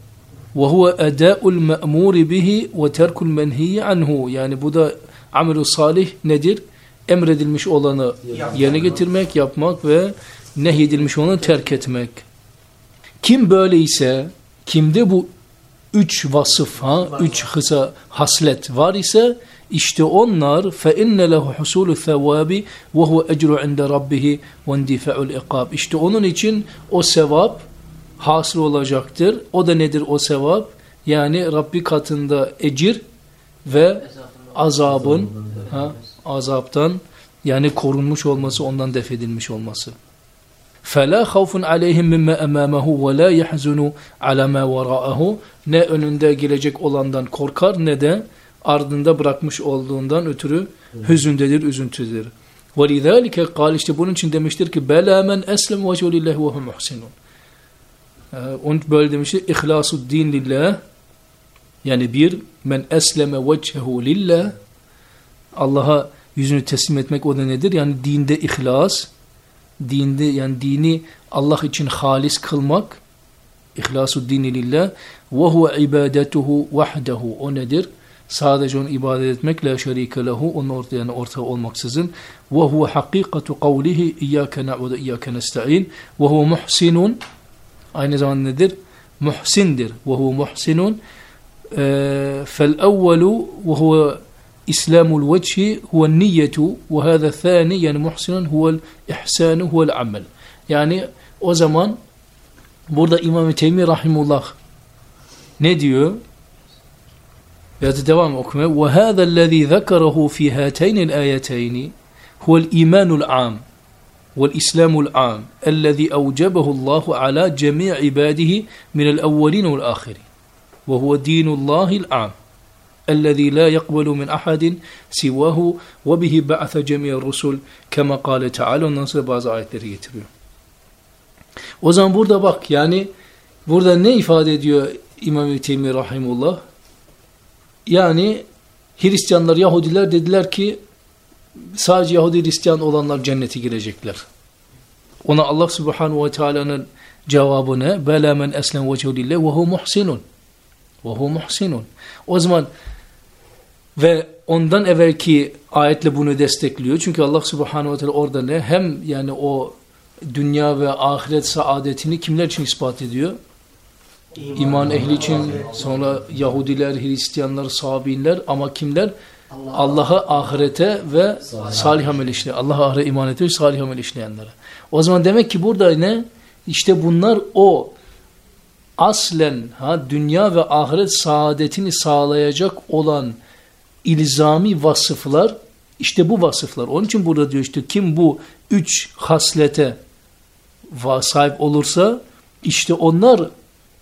Ve huve eda'ul me'muri bihi ve terkul menhiyi anhu. Yani bu da amelu salih nedir? Emredilmiş olanı yerine getirmek, yapmak ve nehyedilmiş olanı terk etmek. Kim böyleyse, kimde bu üç vasıf, ha, üç hısa haslet var ise işte onlar fe inne lehu husulu sevabi ve huve ecru inde rabbihi ve indifa'ul iqab. İşte onun için o sevap hasıl olacaktır. O da nedir o sevap? Yani Rabbi katında ecir ve azabın ha, azaptan yani korunmuş olması, ondan defedilmiş olması. فَلَا خَوْفٌ عَلَيْهِمْ مِمَّا أَمَامَهُ وَلَا يَحْزُنُ عَلَى مَا وَرَاءَهُ Ne önünde gelecek olandan korkar ne de ardında bırakmış olduğundan ötürü hüzündedir, üzüntüdür. وَلِذَٰلِكَ قال işte bunun için demiştir ki بَلَا مَنْ أَسْلَمْ وَجْهُ لِلّٰهِ وَهُمْ مُحْسِنُونَ Onun böyle demiştir İhlasu din lillah yani bir men esleme vecehu lillah Allah'a yüzünü teslim etmek o da nedir? Yani dinde ihlas, dinde yani dini Allah için halis kılmak, ihlasu dini lillah ve huve ibadetuhu vahdehu o nedir? Sadece onu ibadet etmek la şerike lehu onun ortaya yani ortağı olmaksızın ve huve hakikatu kavlihi iyyake na'budu ve iyyake nestaîn ve huve muhsinun aynı zamanda nedir? Muhsindir. Ve huve muhsinun fel evvelu ve huve İslamul vecihi huve niyyetu ve hâze thâni yani muhsinun huvel ihsânu huvel amel. Yani o zaman burada İmam-ı Teymi Rahimullah ne diyor? Okumaya. وَهَذَا الَّذ۪ي ذَكَرَهُ فِي هَاتَيْنِ الْآيَتَيْنِ هو الإيمان العام والإسلام العام الذي أوجبه الله على جميع عباده من الأولين والآخرين وهو دين الله العام الذي لا يقبل من أحد سواه وبه بعث جميع الرسل كما قال تعالى sonra bazı ayetleri getiriyor. O zaman burada bak yani burada ne ifade ediyor İmam-ı Teymi Rahimullah? Yani Hristiyanlar, Yahudiler dediler ki sadece Yahudi Hristiyan olanlar cennete girecekler. Ona Allah Subhanahu ve Teala'nın cevabı ne? Bela men eslem vechehu lillah ve hu muhsinun. Ve hu muhsinun. O zaman ve ondan evvelki ayetle bunu destekliyor. Çünkü Allah Subhanahu ve Teala orada ne? Hem yani o dünya ve ahiret saadetini kimler için ispat ediyor? İman, ehli için, sonra Yahudiler, Hristiyanlar, Sabinler ama kimler? Allah'a, ahirete ve salih amel işleyen. Allah'a ahirete iman ediyor, salih amel işleyenlere. O zaman demek ki burada ne? İşte bunlar o aslen ha dünya ve ahiret saadetini sağlayacak olan ilzami vasıflar işte bu vasıflar. Onun için burada diyor işte kim bu üç haslete sahip olursa işte onlar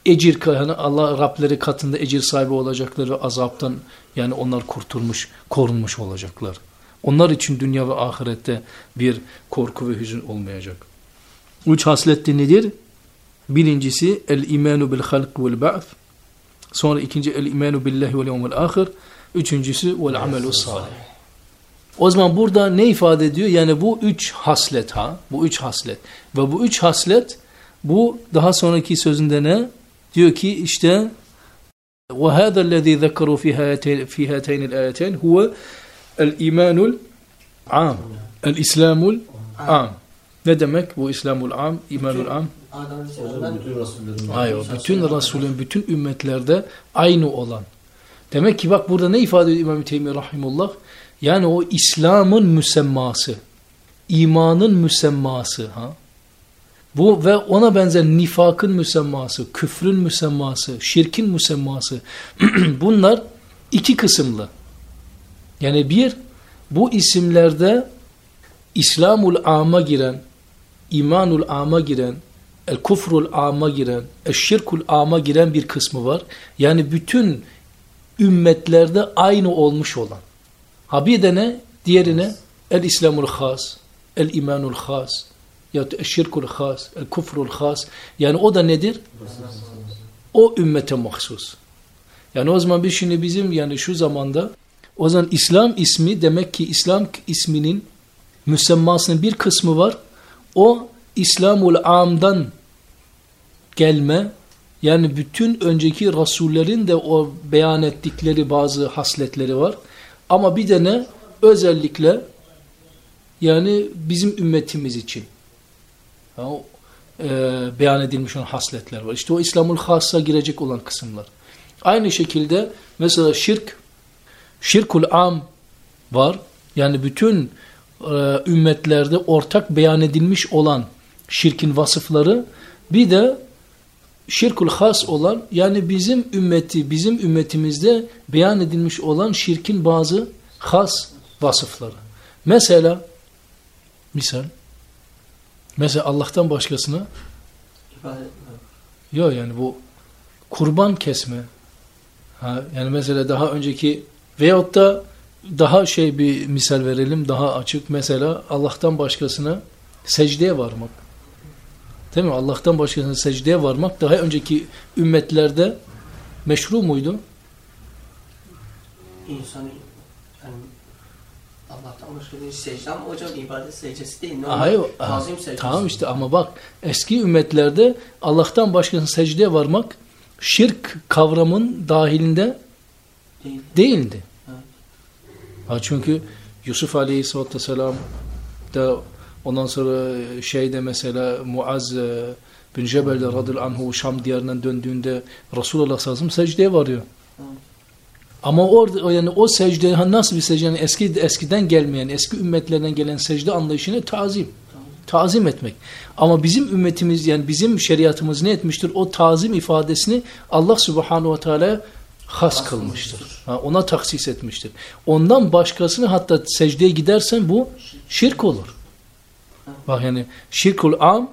ecir yani Allah Rableri katında ecir sahibi olacakları azaptan yani onlar kurtulmuş, korunmuş olacaklar. Onlar için dünya ve ahirette bir korku ve hüzün olmayacak. Üç haslet nedir? Birincisi el imanu bil halq vel ba'th. Sonra ikinci el imanu billahi vel yevmil ahir. Üçüncüsü vel amelu salih. O zaman burada ne ifade ediyor? Yani bu üç haslet ha. Bu üç haslet. Ve bu üç haslet bu daha sonraki sözünde ne? Diyor ki işte وهذا الذي ذكروا في هاتين في هاتين الآيتين هو الإيمان العام الإسلام العام ne demek bu İslamul Am, İmanul Am? Hocam bütün Resullerin Hayır, bütün Resulün, bütün ümmetlerde aynı olan. Demek ki bak burada ne ifade ediyor İmam-ı Teymi Rahimullah? Yani o İslam'ın müsemması, imanın müsemması. Ha? Bu ve ona benzer nifakın müsemması, küfrün müsemması, şirkin müsemması. Bunlar iki kısımlı. Yani bir, bu isimlerde İslamul Am'a giren, imanul Am'a giren, el kufrul Am'a giren, el şirkul Am'a giren bir kısmı var. Yani bütün ümmetlerde aynı olmuş olan. Ha bir de ne? Diğerine el İslamul Khas, el imanul Khas, ya şirkul Khas, el kufrul Khas. Yani o da nedir? O ümmete mahsus. Yani o zaman biz şimdi bizim yani şu zamanda o zaman İslam ismi demek ki İslam isminin müsemmasının bir kısmı var. O İslamul Am'dan gelme yani bütün önceki rasullerin de o beyan ettikleri bazı hasletleri var. Ama bir de ne? Özellikle yani bizim ümmetimiz için ha, e, beyan edilmiş olan hasletler var. İşte o İslamul Has'a girecek olan kısımlar. Aynı şekilde mesela şirk, şirkul am var. Yani bütün e, ümmetlerde ortak beyan edilmiş olan şirkin vasıfları bir de şirkul has olan yani bizim ümmeti bizim ümmetimizde beyan edilmiş olan şirkin bazı has vasıfları. Mesela misal mesela Allah'tan başkasına yok yani bu kurban kesme ha, yani mesela daha önceki veyahut da daha şey bir misal verelim daha açık mesela Allah'tan başkasına secdeye varmak Değil mi? Allah'tan başkasına secdeye varmak daha önceki ümmetlerde meşru muydu? İnsanı yani Allah'tan başka bir secde ama hocam ibadet secdesi değil. Ne Hayır, Tazim secdesi. tamam işte ama bak eski ümmetlerde Allah'tan başkasına secdeye varmak şirk kavramın dahilinde Değil. değildi. Evet. Ha çünkü Yusuf Aleyhisselatü Vesselam da ondan sonra şeyde mesela Muaz e, bin Cebel radıyallahu anhu Şam diyarından döndüğünde Resulullah sallallahu aleyhi ve sellem secdeye varıyor. Evet. Ama orada yani o secde nasıl bir secde? Yani eski eskiden gelmeyen, eski ümmetlerden gelen secde anlayışını tazim. Tazim etmek. Ama bizim ümmetimiz yani bizim şeriatımız ne etmiştir? O tazim ifadesini Allah Subhanahu ve Teala has kılmıştır. Ha, ona taksis etmiştir. Ondan başkasını hatta secdeye gidersen bu şirk olur. Bak yani şirkul am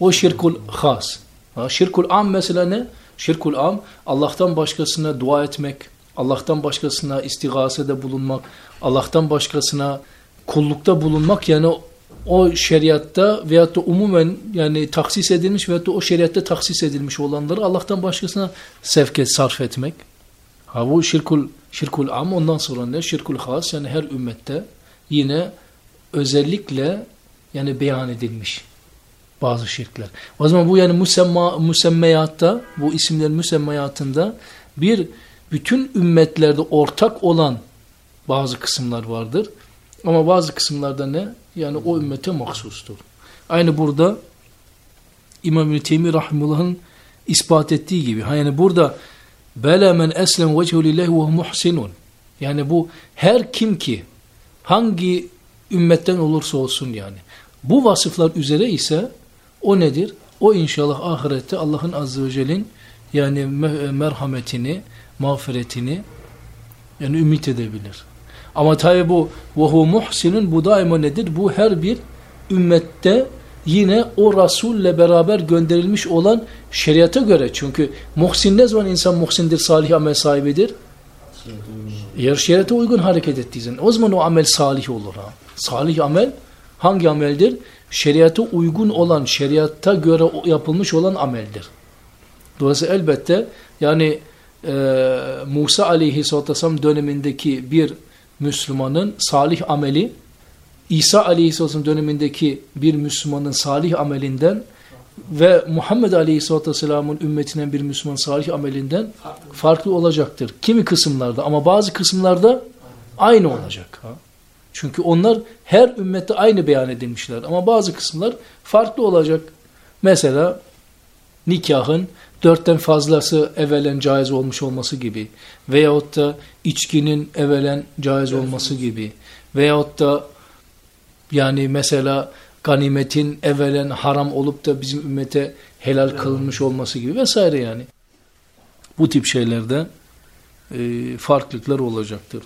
o şirkul has. Ha, şirkul am mesela ne? Şirkul am Allah'tan başkasına dua etmek, Allah'tan başkasına istigasede bulunmak, Allah'tan başkasına kullukta bulunmak yani o şeriatta veyahut da umumen yani taksis edilmiş veyahut da o şeriatta taksis edilmiş olanları Allah'tan başkasına sevk et, sarf etmek. Ha bu şirkul, şirkul am ondan sonra ne? Şirkul has yani her ümmette yine özellikle yani beyan edilmiş bazı şirkler. O zaman bu yani müsemma, müsemmeyatta bu isimlerin müsemmeyatında bir bütün ümmetlerde ortak olan bazı kısımlar vardır. Ama bazı kısımlarda ne? Yani o ümmete mahsustur. Aynı burada İmam İbn Teymi Rahimullah'ın ispat ettiği gibi. Yani burada bela men eslem vechehu lillahi ve muhsinun. Yani bu her kim ki hangi ümmetten olursa olsun yani bu vasıflar üzere ise o nedir? O inşallah ahirette Allah'ın azze ve celle'in yani merhametini, mağfiretini yani ümit edebilir. Ama tabi bu وَهُ muhsinun bu daima nedir? Bu her bir ümmette yine o Resul'le beraber gönderilmiş olan şeriata göre. Çünkü muhsin ne zaman insan muhsindir, salih amel sahibidir? Eğer şeriata uygun hareket ettiği zaman o zaman o amel salih olur. Ha. Salih amel hangi ameldir? Şeriata uygun olan, şeriatta göre yapılmış olan ameldir. Dolayısıyla elbette yani e, Musa aleyhisselatü dönemindeki bir Müslümanın salih ameli İsa aleyhisselatü dönemindeki bir Müslümanın salih amelinden ve Muhammed aleyhisselatü vesselamın ümmetinden bir Müslüman salih amelinden farklı olacaktır. Kimi kısımlarda ama bazı kısımlarda aynı olacak. Çünkü onlar her ümmette aynı beyan edilmişler ama bazı kısımlar farklı olacak. Mesela nikahın dörtten fazlası evvelen caiz olmuş olması gibi veyahut da içkinin evvelen caiz olması gibi veyahut da yani mesela ganimetin evvelen haram olup da bizim ümmete helal kılınmış olması gibi vesaire yani. Bu tip şeylerde e, farklılıklar olacaktır.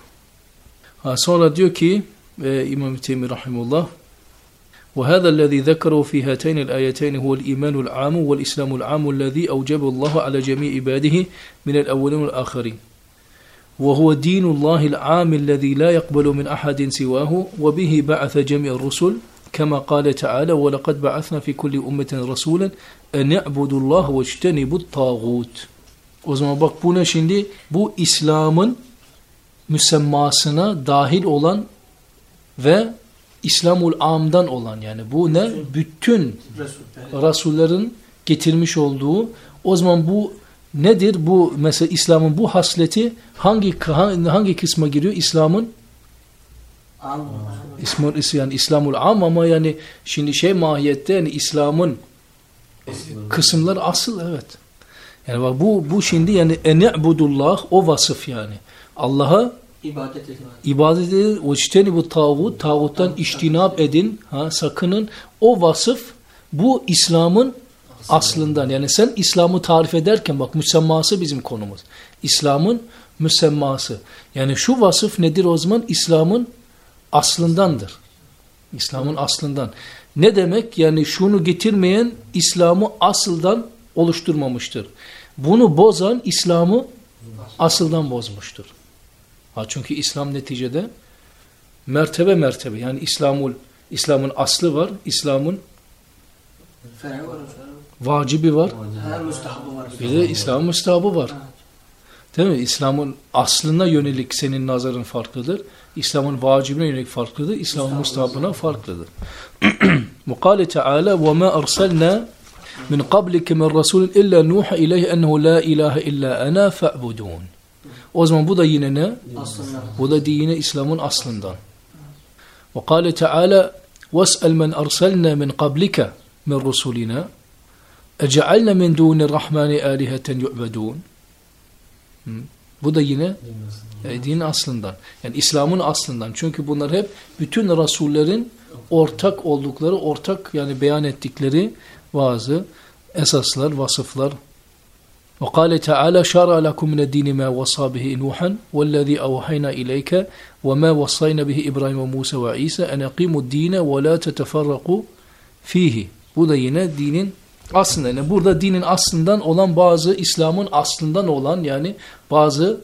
Ha, sonra diyor ki e, İmam-ı Teymi Rahimullah وهذا الذي ذكره في هاتين الآيتين هو الإيمان العام والإسلام العام الذي أوجبه الله على جميع عباده من الأولين والآخرين. وهو دين الله العام الذي لا يقبل من أحد سواه وبه بعث جميع الرسل كما قال تعالى ولقد بعثنا في كل أمة رسولا أن يعبدوا الله واجتنبوا الطاغوت. O zaman bak buna şimdi? Bu İslam'ın müsemmasına dahil olan ve İslamul Am'dan olan yani bu ne? Bütün Resullerin getirmiş olduğu o zaman bu nedir? Bu mesela İslam'ın bu hasleti hangi hangi kısma giriyor? İslam'ın İsmul yani İslamul Am ama yani şimdi şey mahiyette yani İslam'ın kısımlar asıl evet. Yani bak bu bu şimdi yani ene'budullah o vasıf yani. Allah'a İbadet edin. İbadet edin. Veçteni bu tağut. Tağuttan iştinap edin. Ha, sakının. O vasıf bu İslam'ın aslından. Yani sen İslam'ı tarif ederken bak müsemması bizim konumuz. İslam'ın müsemması. Yani şu vasıf nedir o zaman? İslam'ın aslındandır. İslam'ın aslından. Ne demek? Yani şunu getirmeyen İslam'ı asıldan oluşturmamıştır. Bunu bozan İslam'ı asıldan bozmuştur. Ha çünkü İslam neticede mertebe mertebe yani İslam'ın İslam'ın aslı var, İslam'ın vacibi var. Bir de İslam'ın müstahabı var. Değil mi? İslam'ın aslına yönelik senin nazarın farklıdır. İslam'ın vacibine yönelik farklıdır. İslam'ın mustahabına farklıdır. Mukale Teala وَمَا أَرْسَلْنَا min qablike min rasulin illa nuha ileyhi ennehu la ilahe illa ana fa'budun. O zaman bu da yine ne? Aslından. Bu da yine İslam'ın aslından. Ve kâle Teala وَاسْأَلْ مَنْ أَرْسَلْنَا مِنْ قَبْلِكَ مِنْ رُسُولِنَا اَجَعَلْنَا مِنْ دُونِ الرَّحْمَانِ آلِهَةً يُعْبَدُونَ Bu da yine e, dinin aslından. Yani İslam'ın aslından. Çünkü bunlar hep bütün Rasullerin ortak oldukları, ortak yani beyan ettikleri bazı esaslar, vasıflar وقال تعالى شرع لكم من الدين ما وصى به نوحا والذي أوحينا إليك وما وصينا به إبراهيم وموسى وعيسى أن أقيموا الدين ولا تتفرقوا fihi. Bu da yine dinin aslında yani burada dinin aslından olan bazı İslam'ın aslından olan yani bazı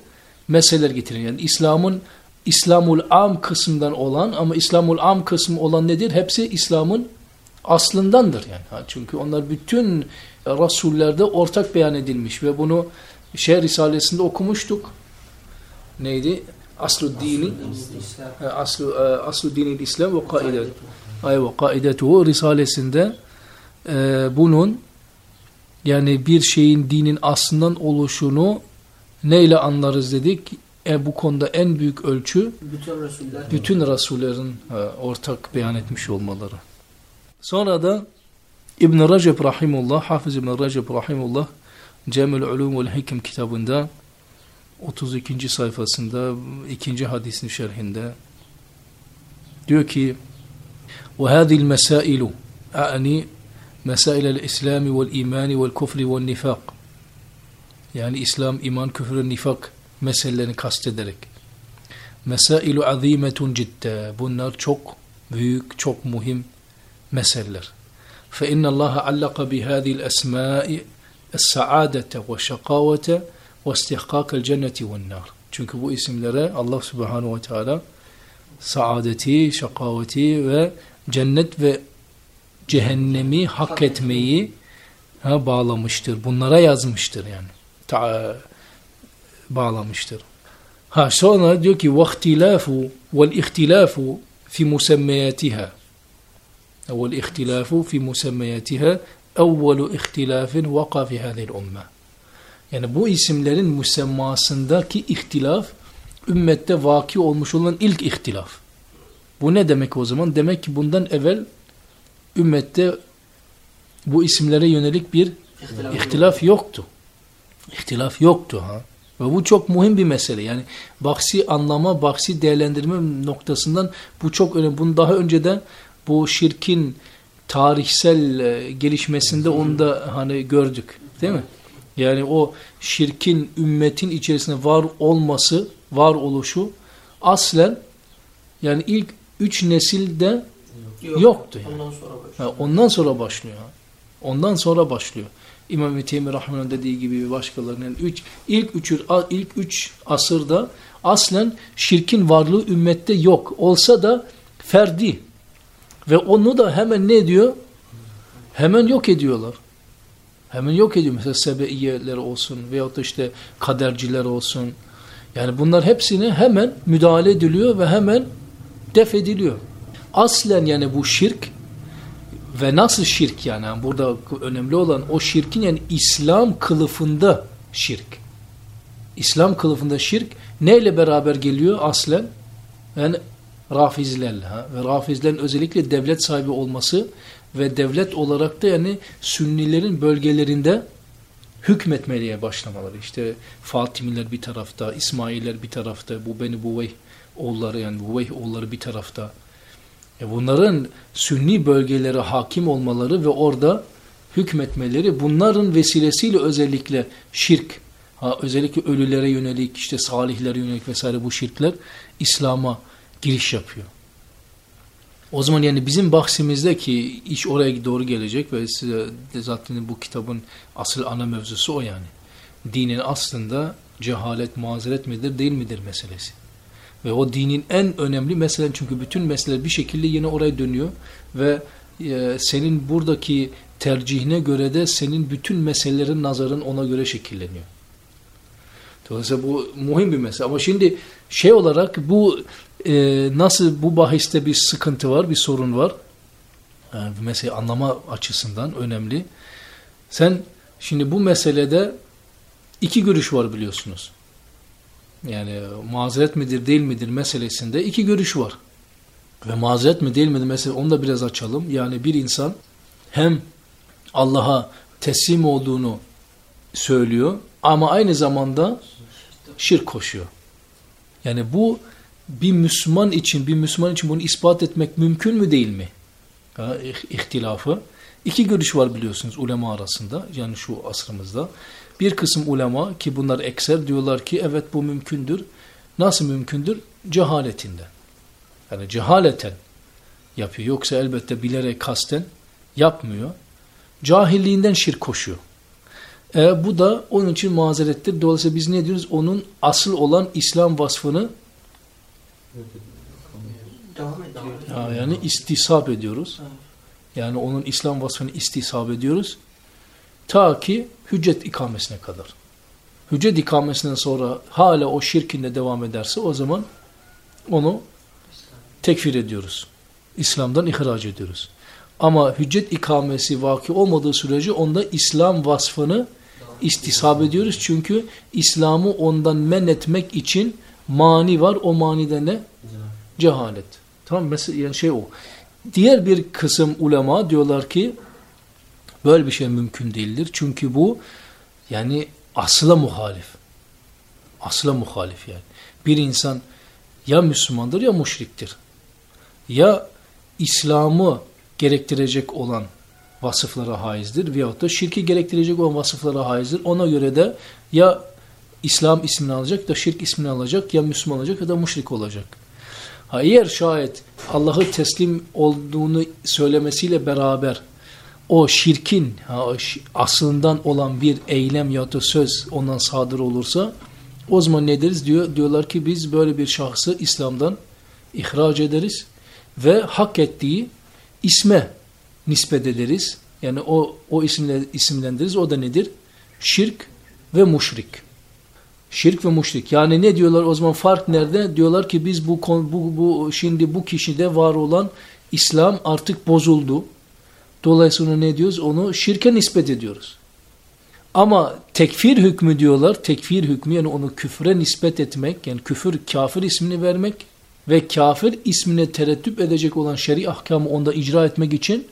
meseleler getirin. Yani İslam'ın İslamul Am kısmından olan ama İslamul Am kısmı olan nedir? Hepsi İslam'ın aslındandır yani. çünkü onlar bütün Rasullerde ortak beyan edilmiş ve bunu şey Risalesinde okumuştuk. Neydi? Aslu dini aslu, e, aslu dini İslam ve kaidet. Ay ve kaidetuhu Risalesinde e, bunun yani bir şeyin dinin aslından oluşunu neyle anlarız dedik? E, bu konuda en büyük ölçü bütün, bütün Resullerin e, ortak beyan etmiş olmaları. Sonra da İbn Recep rahimullah, Hafız İbn Recep rahimullah Cemil Ulum ve Hikim kitabında 32. sayfasında ikinci hadisin şerhinde diyor ki وهذه المسائل أعني مسائل الإسلام والإيمان والكفر والنفاق yani İslam, iman, küfür, nifak meselelerini kastederek mesailu azimetun cidde bunlar çok büyük, çok muhim meseleler. فإن الله علق بهذه الأسماء السعادة والشقاوة واستحقاق الجنة والنار. Çünkü bu isimlere Allah Subhanahu ve Teala saadeti, şakaveti ve cennet ve cehennemi hak etmeyi ha, bağlamıştır. Bunlara yazmıştır yani. Ta, bağlamıştır. Ha sonra diyor ki وَاخْتِلَافُ وَالْاِخْتِلَافُ fi musemmeyatiha. وَالْاِخْتِلَافُ fi musemmeyatiha evvelu ihtilafin vaka fi hadhihi umme. Yani bu isimlerin müsemmasındaki ihtilaf ümmette vaki olmuş olan ilk ihtilaf. Bu ne demek o zaman? Demek ki bundan evvel ümmette bu isimlere yönelik bir İhtilaf ihtilaf yoktu. İhtilaf yoktu ha. Ve bu çok mühim bir mesele. Yani baksi anlama, baksi değerlendirme noktasından bu çok önemli. Bunu daha önceden bu şirkin tarihsel e, gelişmesinde onu da hani gördük. Değil mi? Yani o şirkin ümmetin içerisinde var olması, var oluşu aslen yani ilk üç nesilde Yok. Yoktu yani. Ondan sonra başlıyor. Ha, ondan sonra başlıyor. Ondan sonra başlıyor. İmam-ı Teymi Rahman'ın dediği gibi başkalarının yani üç, ilk, üç, ilk üç asırda aslen şirkin varlığı ümmette yok. Olsa da ferdi. Ve onu da hemen ne diyor? Hemen yok ediyorlar. Hemen yok ediyor. Mesela sebeiyeler olsun veyahut da işte kaderciler olsun. Yani bunlar hepsine hemen müdahale ediliyor ve hemen def ediliyor. Aslen yani bu şirk ve nasıl şirk yani? Yani burada önemli olan o şirkin yani İslam kılıfında şirk. İslam kılıfında şirk neyle beraber geliyor aslen? Yani rafizlerle. Ha? Ve rafizlerin özellikle devlet sahibi olması ve devlet olarak da yani Sünnilerin bölgelerinde hükmetmeye başlamaları. İşte Fatimiler bir tarafta, İsmailler bir tarafta, bu Beni Buveyh oğulları yani Buveyh oğulları bir tarafta. E bunların Sünni bölgelere hakim olmaları ve orada hükmetmeleri bunların vesilesiyle özellikle şirk, ha, özellikle ölülere yönelik, işte salihlere yönelik vesaire bu şirkler İslam'a giriş yapıyor. O zaman yani bizim bahsimizde ki iş oraya doğru gelecek ve size de zaten bu kitabın asıl ana mevzusu o yani. Dinin aslında cehalet, mazeret midir değil midir meselesi. Ve o dinin en önemli meselen çünkü bütün meseleler bir şekilde yine oraya dönüyor ve e, senin buradaki tercihine göre de senin bütün meselelerin nazarın ona göre şekilleniyor. Dolayısıyla bu muhim bir mesele. Ama şimdi şey olarak bu e, nasıl bu bahiste bir sıkıntı var, bir sorun var. Yani mesela anlama açısından önemli. Sen şimdi bu meselede iki görüş var biliyorsunuz. Yani mazeret midir değil midir meselesinde iki görüş var. Ve mazeret mi değil midir mesela onu da biraz açalım. Yani bir insan hem Allah'a teslim olduğunu söylüyor ama aynı zamanda şirk koşuyor. Yani bu bir Müslüman için bir Müslüman için bunu ispat etmek mümkün mü değil mi? Ha, ihtilafı. İki görüş var biliyorsunuz ulema arasında yani şu asrımızda. Bir kısım ulema ki bunlar ekser diyorlar ki evet bu mümkündür. Nasıl mümkündür? Cehaletinden. Yani cehaleten yapıyor. Yoksa elbette bilerek kasten yapmıyor. Cahilliğinden şirk koşuyor. E, bu da onun için mazerettir. Dolayısıyla biz ne diyoruz? Onun asıl olan İslam vasfını Devam ediyor. ya, yani istisap ediyoruz. Yani onun İslam vasfını istisap ediyoruz. Ta ki hüccet ikamesine kadar. Hüccet ikamesinden sonra hala o şirkinde devam ederse o zaman onu tekfir ediyoruz. İslam'dan ihraç ediyoruz. Ama hüccet ikamesi vaki olmadığı sürece onda İslam vasfını istisap ediyoruz. Çünkü İslam'ı ondan men etmek için mani var. O manide ne? Cehalet. Tamam mesela yani şey o. Diğer bir kısım ulema diyorlar ki böyle bir şey mümkün değildir. Çünkü bu yani asla muhalif. Asla muhalif yani. Bir insan ya Müslümandır ya müşriktir. Ya İslam'ı gerektirecek olan vasıflara haizdir veyahut da şirki gerektirecek olan vasıflara haizdir. Ona göre de ya İslam ismini alacak da şirk ismini alacak ya Müslüman olacak ya da müşrik olacak. Ha, eğer şayet Allah'ı teslim olduğunu söylemesiyle beraber o şirkin aslından olan bir eylem ya da söz ondan sadır olursa o zaman ne deriz? Diyor, diyorlar ki biz böyle bir şahsı İslam'dan ihraç ederiz ve hak ettiği isme nispet ederiz. Yani o, o isimle isimlendiririz. O da nedir? Şirk ve muşrik. Şirk ve muşrik. Yani ne diyorlar o zaman fark nerede? Diyorlar ki biz bu, bu, bu şimdi bu kişide var olan İslam artık bozuldu. Dolayısıyla ne diyoruz? Onu şirke nispet ediyoruz. Ama tekfir hükmü diyorlar. Tekfir hükmü yani onu küfre nispet etmek. Yani küfür kafir ismini vermek ve kafir ismine tereddüt edecek olan şer'i ahkamı onda icra etmek için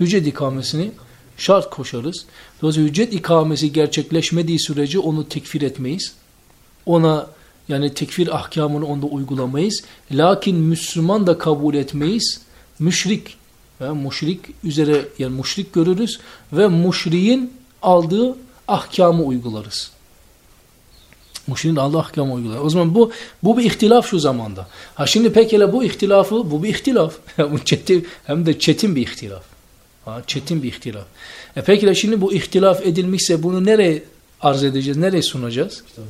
hüccet ikamesini şart koşarız. Dolayısıyla hüccet ikamesi gerçekleşmediği sürece onu tekfir etmeyiz. Ona yani tekfir ahkamını onda uygulamayız. Lakin Müslüman da kabul etmeyiz. Müşrik, yani müşrik üzere yani müşrik görürüz ve müşriğin aldığı ahkamı uygularız. Müşriğin aldığı ahkamı uygularız. O zaman bu bu bir ihtilaf şu zamanda. Ha şimdi pekala bu ihtilafı bu bir ihtilaf. hem de çetin bir ihtilaf. Ha, çetin bir ihtilaf. E peki şimdi bu ihtilaf edilmişse bunu nereye arz edeceğiz? Nereye sunacağız? Kitap,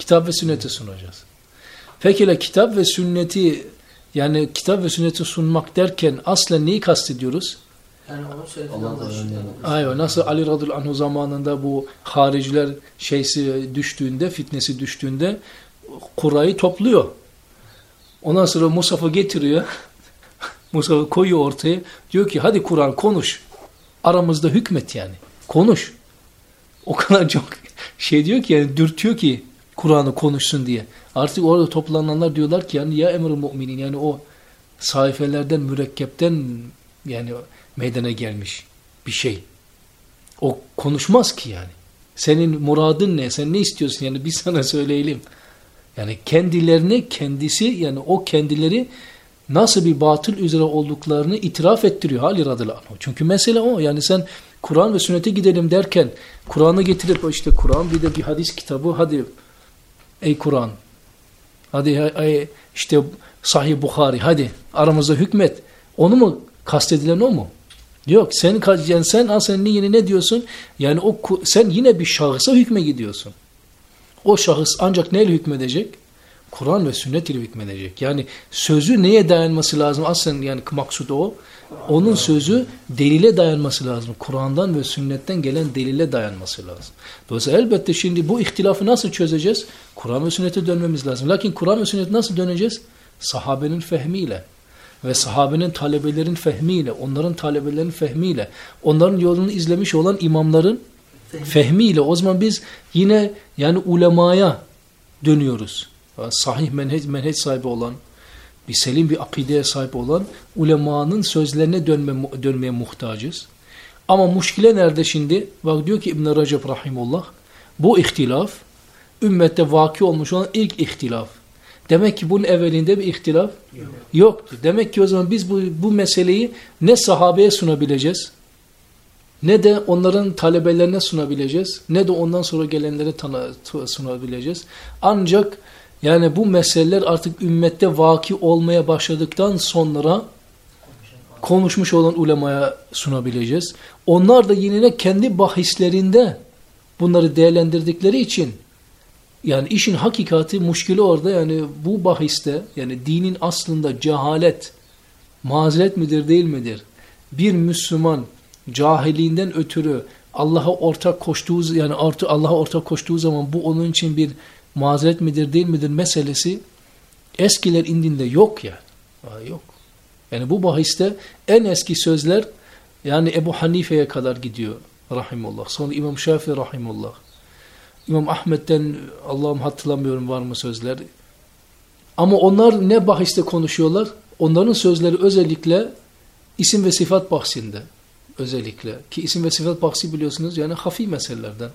kitap ve sünneti sunacağız. Peki kitap ve sünneti yani kitap ve sünneti sunmak derken aslen neyi kastediyoruz? Yani onu söylediğini Aynen. Nasıl Ali radıyallahu anhu zamanında bu hariciler şeysi düştüğünde, fitnesi düştüğünde Kur'a'yı topluyor. Ondan sonra Musaf'ı getiriyor. Musaf'ı koyuyor ortaya. Diyor ki hadi Kur'an konuş. Aramızda hükmet yani. Konuş. O kadar çok şey diyor ki yani dürtüyor ki Kur'an'ı konuşsun diye. Artık orada toplananlar diyorlar ki yani ya emr müminin yani o sayfelerden mürekkepten yani meydana gelmiş bir şey. O konuşmaz ki yani. Senin muradın ne? Sen ne istiyorsun? Yani biz sana söyleyelim. Yani kendilerini kendisi yani o kendileri nasıl bir batıl üzere olduklarını itiraf ettiriyor Ali radıyallahu anh. Çünkü mesele o. Yani sen Kur'an ve sünnete gidelim derken Kur'an'ı getirip işte Kur'an bir de bir hadis kitabı hadi ey Kur'an hadi ey, işte Sahih Bukhari hadi aramızda hükmet. Onu mu kastedilen o mu? Yok sen yani sen aslında yine ne diyorsun? Yani o sen yine bir şahısa hükme gidiyorsun. O şahıs ancak neyle hükmedecek? Kur'an ve sünnet ile hükmedecek. Yani sözü neye dayanması lazım? Aslında yani maksud o. Onun sözü delile dayanması lazım. Kur'an'dan ve sünnetten gelen delile dayanması lazım. Dolayısıyla elbette şimdi bu ihtilafı nasıl çözeceğiz? Kur'an ve sünnete dönmemiz lazım. Lakin Kur'an ve sünnete nasıl döneceğiz? Sahabenin fehmiyle ve sahabenin talebelerin fehmiyle, onların talebelerin fehmiyle, onların yolunu izlemiş olan imamların fehmiyle o zaman biz yine yani ulemaya dönüyoruz. Sahih menheç, menheç sahibi olan, bir selim bir akideye sahip olan ulemanın sözlerine dönme, dönmeye muhtacız. Ama muşkile nerede şimdi? Bak diyor ki İbn-i Recep Rahimullah, bu ihtilaf, ümmette vaki olmuş olan ilk ihtilaf. Demek ki bunun evvelinde bir ihtilaf Yok. yoktu. Demek ki o zaman biz bu, bu meseleyi ne sahabeye sunabileceğiz, ne de onların talebelerine sunabileceğiz, ne de ondan sonra gelenlere sunabileceğiz. Ancak yani bu meseleler artık ümmette vaki olmaya başladıktan sonra konuşmuş olan ulemaya sunabileceğiz. Onlar da yine kendi bahislerinde bunları değerlendirdikleri için yani işin hakikati muşkili orada yani bu bahiste yani dinin aslında cehalet mazeret midir değil midir? Bir Müslüman cahiliğinden ötürü Allah'a ortak koştuğu yani artı Allah'a ortak koştuğu zaman bu onun için bir mazeret midir değil midir meselesi eskiler indinde yok yani. yok. Yani bu bahiste en eski sözler yani Ebu Hanife'ye kadar gidiyor rahimullah. Sonra İmam Şafii rahimullah. İmam Ahmet'ten Allah'ım hatırlamıyorum var mı sözler. Ama onlar ne bahiste konuşuyorlar? Onların sözleri özellikle isim ve sıfat bahsinde. Özellikle. Ki isim ve sıfat bahsi biliyorsunuz yani hafi meselelerden.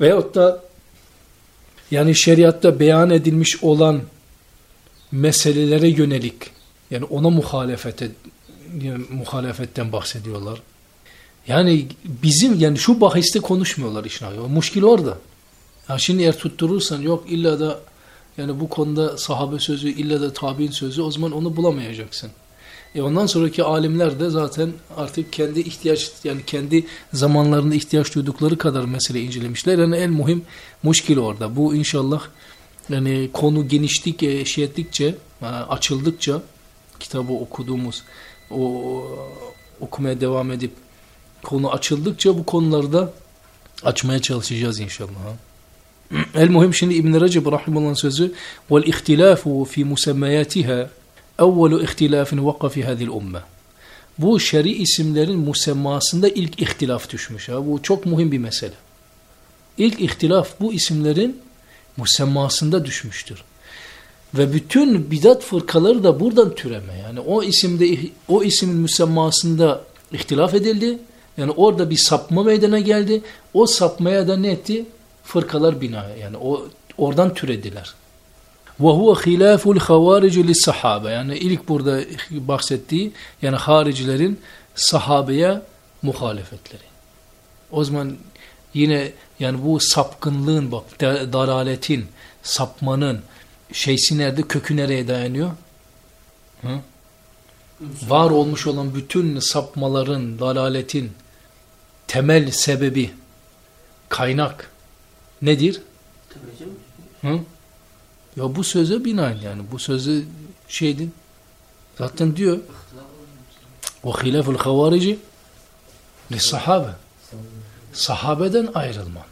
Veyahut da yani şeriatta beyan edilmiş olan meselelere yönelik yani ona muhalefete yani muhalefetten bahsediyorlar. Yani bizim yani şu bahiste konuşmuyorlar işin o Muşkil orada. Ya şimdi eğer tutturursan yok illa da yani bu konuda sahabe sözü illa da tabi'in sözü o zaman onu bulamayacaksın. E ondan sonraki alimler de zaten artık kendi ihtiyaç yani kendi zamanlarında ihtiyaç duydukları kadar mesele incelemişler. Yani en muhim muşkil orada. Bu inşallah yani konu genişlik, e, şey ettikçe, açıldıkça kitabı okuduğumuz, o okumaya devam edip konu açıldıkça bu konularda açmaya çalışacağız inşallah. El muhim şimdi İbn Recep rahimullah'ın sözü vel ihtilafu fi musemmayatiha evvelu ihtilafin vaka fi hadil umme. Bu şer'i isimlerin musemmasında ilk ihtilaf düşmüş. Ha. Bu çok muhim bir mesele. İlk ihtilaf bu isimlerin musemmasında düşmüştür. Ve bütün bidat fırkaları da buradan türeme. Yani o isimde o ismin müsemmasında ihtilaf edildi. Yani orada bir sapma meydana geldi. O sapmaya da ne etti? Fırkalar bina. Yani o oradan türediler. Ve huve hilaful havarici lis sahabe. Yani ilk burada bahsettiği yani haricilerin sahabeye muhalefetleri. O zaman yine yani bu sapkınlığın bak daraletin, sapmanın şeysi nerede, kökü nereye dayanıyor? Hı? Var olmuş olan bütün sapmaların, dalaletin temel sebebi, kaynak nedir? Hı? Ya bu söze binaen yani bu sözü şeydin zaten diyor ve hilaful havarici li sahabe sahabeden ayrılman.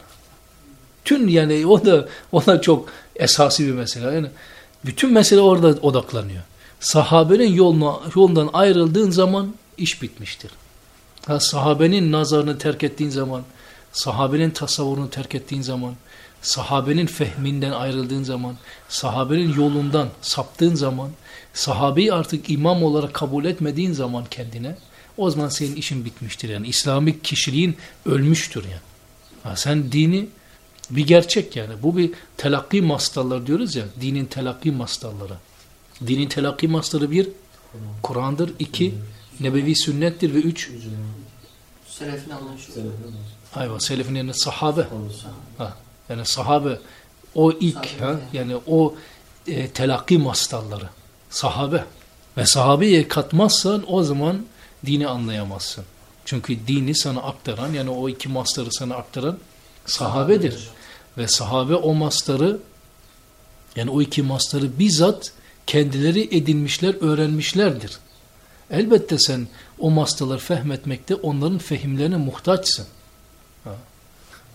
Tüm yani o da o da çok esası bir mesele. Yani bütün mesele orada odaklanıyor. Sahabenin yoluna, yolundan ayrıldığın zaman iş bitmiştir. Ha, sahabenin nazarını terk ettiğin zaman, sahabenin tasavvurunu terk ettiğin zaman, sahabenin fehminden ayrıldığın zaman, sahabenin yolundan saptığın zaman, sahabeyi artık imam olarak kabul etmediğin zaman kendine, o zaman senin işin bitmiştir. Yani İslamik kişiliğin ölmüştür yani. Ha, sen dini bir gerçek yani. Bu bir telakki mastalları diyoruz ya, dinin telakki mastalları. Dinin telakki mastarı bir, Kur'an'dır. iki, nebevi sünnettir ve üç, Selefin anlayışı. Ayva, selefin yani sahabe. Ha, yani sahabe o ilk ha, yani o e, telakki mastalları. Sahabe. Ve sahabeye katmazsan o zaman dini anlayamazsın. Çünkü dini sana aktaran yani o iki mastarı sana aktaran sahabedir. Ve sahabe o mastarı yani o iki mastarı bizzat kendileri edinmişler, öğrenmişlerdir. Elbette sen o mastaları fehmetmekte onların fehimlerine muhtaçsın.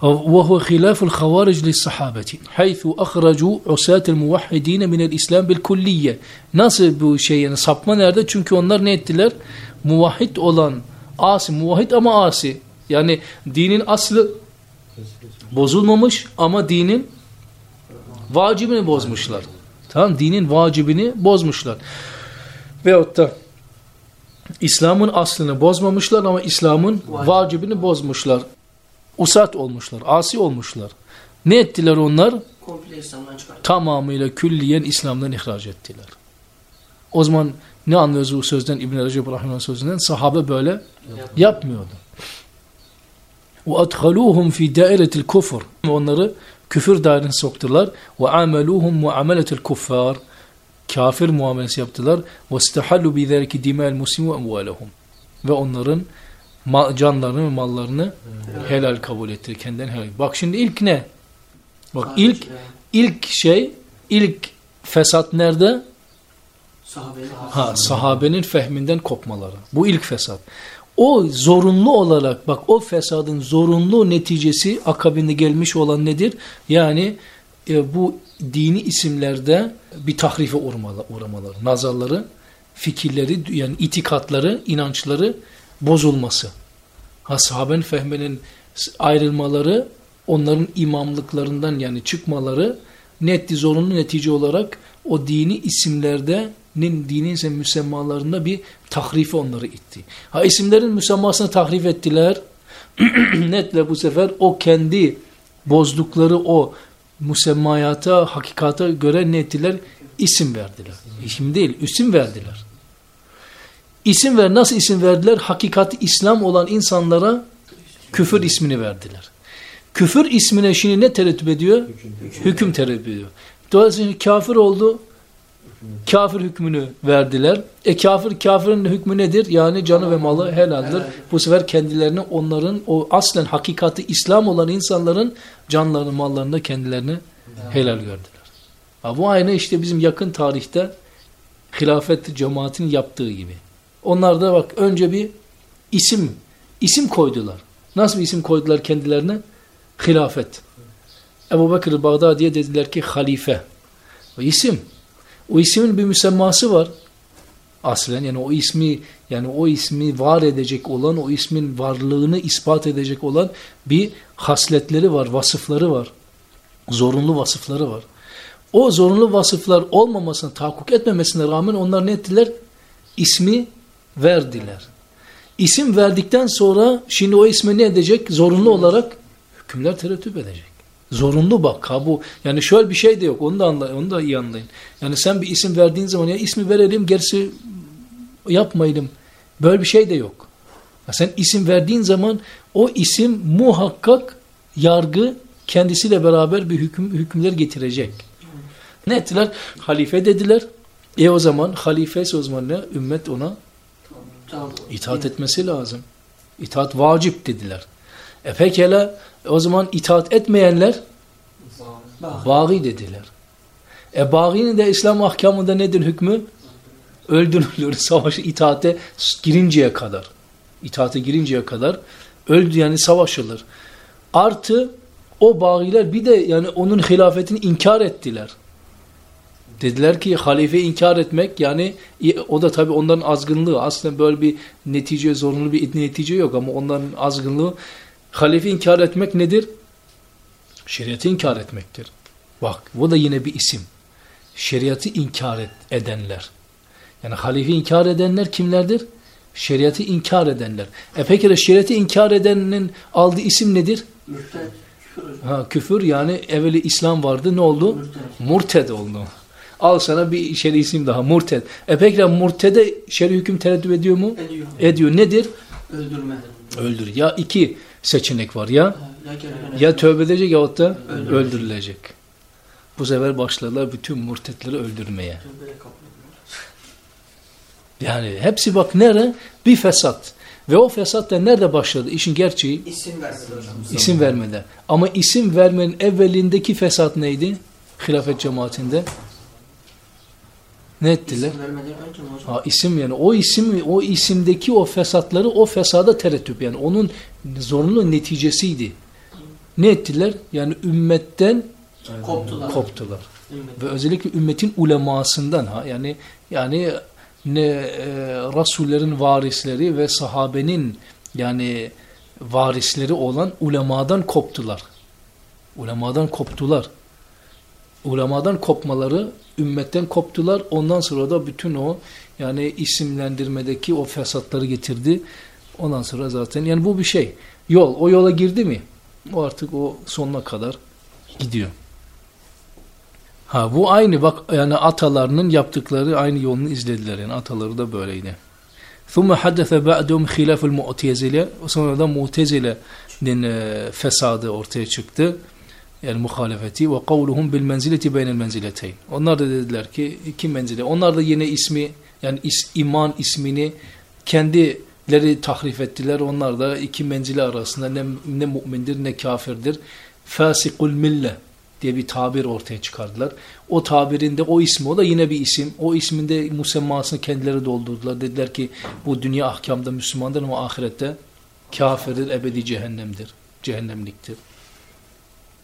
وهو خلاف الخوارج للصحابة حيث أخرجوا عساة الموحدين من الإسلام بالكلية Nasıl bu şey yani sapma nerede? Çünkü onlar ne ettiler? Muvahhid olan asi, muvahhid ama asi. Yani dinin aslı bozulmamış ama dinin vacibini bozmuşlar. Tamam dinin vacibini bozmuşlar. Veyahut da İslam'ın aslını bozmamışlar ama İslam'ın vacibini bozmuşlar. Usat olmuşlar, asi olmuşlar. Ne ettiler onlar? Komple İslam'dan çıkarttılar. Tamamıyla külliyen İslam'dan ihraç ettiler. O zaman ne anlıyoruz bu sözden İbn-i Recep Rahim'in sözünden? Sahabe böyle yapmıyordu. وَاَدْخَلُوهُمْ فِي دَائِرَةِ الْكُفُرِ Onları küfür dairesine soktular. وَعَمَلُوهُمْ مُعَمَلَةِ الْكُفَّارِ Kafir muamelesi yaptılar. وَاسْتَحَلُّوا بِذَلِكِ دِمَا الْمُسْلِمِ وَاَمْوَالَهُمْ Ve onların canlarını ve mallarını helal kabul ettiler. Kendinden helal. Bak şimdi ilk ne? Bak ilk ilk şey, ilk fesat nerede? Ha, sahabenin fehminden kopmaları. Bu ilk fesat. O zorunlu olarak bak o fesadın zorunlu neticesi akabinde gelmiş olan nedir? Yani e, bu dini isimlerde bir tahrife uğramaları, nazarları, fikirleri yani itikatları, inançları bozulması. Ha sahabenin fehminin ayrılmaları, onların imamlıklarından yani çıkmaları netti zorunlu netice olarak o dini isimlerde dinin ise müsemmalarında bir tahrifi onları itti. Ha isimlerin müsemmasını tahrif ettiler. Netle bu sefer o kendi bozdukları o musemmayata, hakikata göre ne ettiler? İsim verdiler. İsim değil, isim verdiler. İsim ver, nasıl isim verdiler? Hakikati İslam olan insanlara küfür ismini verdiler. Küfür ismine şimdi ne tereddüt ediyor? Hüküm tereddüt ediyor. Dolayısıyla kafir oldu, kafir hükmünü verdiler. E kafir, kafirin hükmü nedir? Yani canı ve malı helaldir. Bu sefer kendilerini onların o aslen hakikati İslam olan insanların canlarını, mallarını kendilerini helal gördüler. Ha, bu aynı işte bizim yakın tarihte hilafet cemaatin yaptığı gibi. Onlar da bak önce bir isim isim koydular. Nasıl bir isim koydular kendilerine? Hilafet. Ebu Bekir Bağdadi'ye dediler ki halife. O isim. O ismin bir müsemması var. Aslen yani o ismi yani o ismi var edecek olan o ismin varlığını ispat edecek olan bir hasletleri var, vasıfları var. Zorunlu vasıfları var. O zorunlu vasıflar olmamasına, tahakkuk etmemesine rağmen onlar ne ettiler? İsmi verdiler. İsim verdikten sonra şimdi o isme ne edecek? Zorunlu olarak hükümler terettüp edecek. Zorunlu bak ha bu. Yani şöyle bir şey de yok. Onu da anlayın, onu da iyi anlayın. Yani sen bir isim verdiğin zaman ya ismi verelim gerisi yapmayalım. Böyle bir şey de yok. Ya sen isim verdiğin zaman o isim muhakkak yargı kendisiyle beraber bir hüküm, hükümler getirecek. Ne ettiler? Halife dediler. E o zaman halifesi o zaman ne? Ümmet ona itaat etmesi lazım. İtaat vacip dediler. E pekala o zaman itaat etmeyenler Baği dediler. E bağinin de İslam ahkamında nedir hükmü? Öldürülür. Savaşı itaate girinceye kadar. İtaate girinceye kadar öldü yani savaşılır. Artı o bağiler bir de yani onun hilafetini inkar ettiler. Dediler ki halife inkar etmek yani o da tabi onların azgınlığı. Aslında böyle bir netice zorunlu bir netice yok ama onların azgınlığı halife inkar etmek nedir? Şeriatı inkar etmektir. Bak bu da yine bir isim. Şeriatı inkar et, edenler. Yani halife inkar edenler kimlerdir? Şeriatı inkar edenler. E peki de şeriatı inkar edenin aldığı isim nedir? Mürted. Ha, küfür yani evveli İslam vardı ne oldu? Murted oldu. Al sana bir şer'i isim daha murted. E peki de murtede şer'i hüküm tereddüt ediyor mu? Ediyor. Ediyor. Nedir? Öldürme. Öldür. Ya iki seçenek var ya. Ya tövbe edecek yahut da Öldürülecek. öldürülecek. Bu sefer başladılar bütün murtetleri öldürmeye. Yani hepsi bak nere? Bir fesat. Ve o fesat da nerede başladı? İşin gerçeği İsim vermedi hocam. isim vermede. Ama isim vermenin evvelindeki fesat neydi? Hilafet cemaatinde. Ne ettiler? İsim? Ha, isim yani o isim o isimdeki o fesatları o fesada terettüp yani onun zorunlu neticesiydi. Ne ettiler? Yani ümmetten Koptular. koptular. Ümmet. Ve özellikle ümmetin ulemasından ha yani yani ne e, rasullerin varisleri ve sahabenin yani varisleri olan ulemadan koptular. Ulemadan koptular. Ulemadan kopmaları ümmetten koptular. Ondan sonra da bütün o yani isimlendirmedeki o fesatları getirdi. Ondan sonra zaten yani bu bir şey. Yol. O yola girdi mi? O artık o sonuna kadar gidiyor. Ha bu aynı bak yani atalarının yaptıkları aynı yolunu izlediler yani ataları da böyleydi. ثُمَّ حَدَّثَ بَعْدُمْ خِلَافُ الْمُعْتَزِلَ Sonra da Mu'tezile'nin e, fesadı ortaya çıktı. Yani muhalefeti ve kavluhum bil menzileti beynel menzileteyn. Onlar da dediler ki iki menzile. Onlar da yine ismi yani is, iman ismini kendileri tahrif ettiler. Onlar da iki menzile arasında ne, ne mümindir ne kafirdir. Fasikul mille diye bir tabir ortaya çıkardılar. O tabirinde o ismi o da yine bir isim. O isminde musemmasını kendileri doldurdular. Dediler ki bu dünya ahkamda Müslümandır ama ahirette kafirdir, ebedi cehennemdir. Cehennemliktir.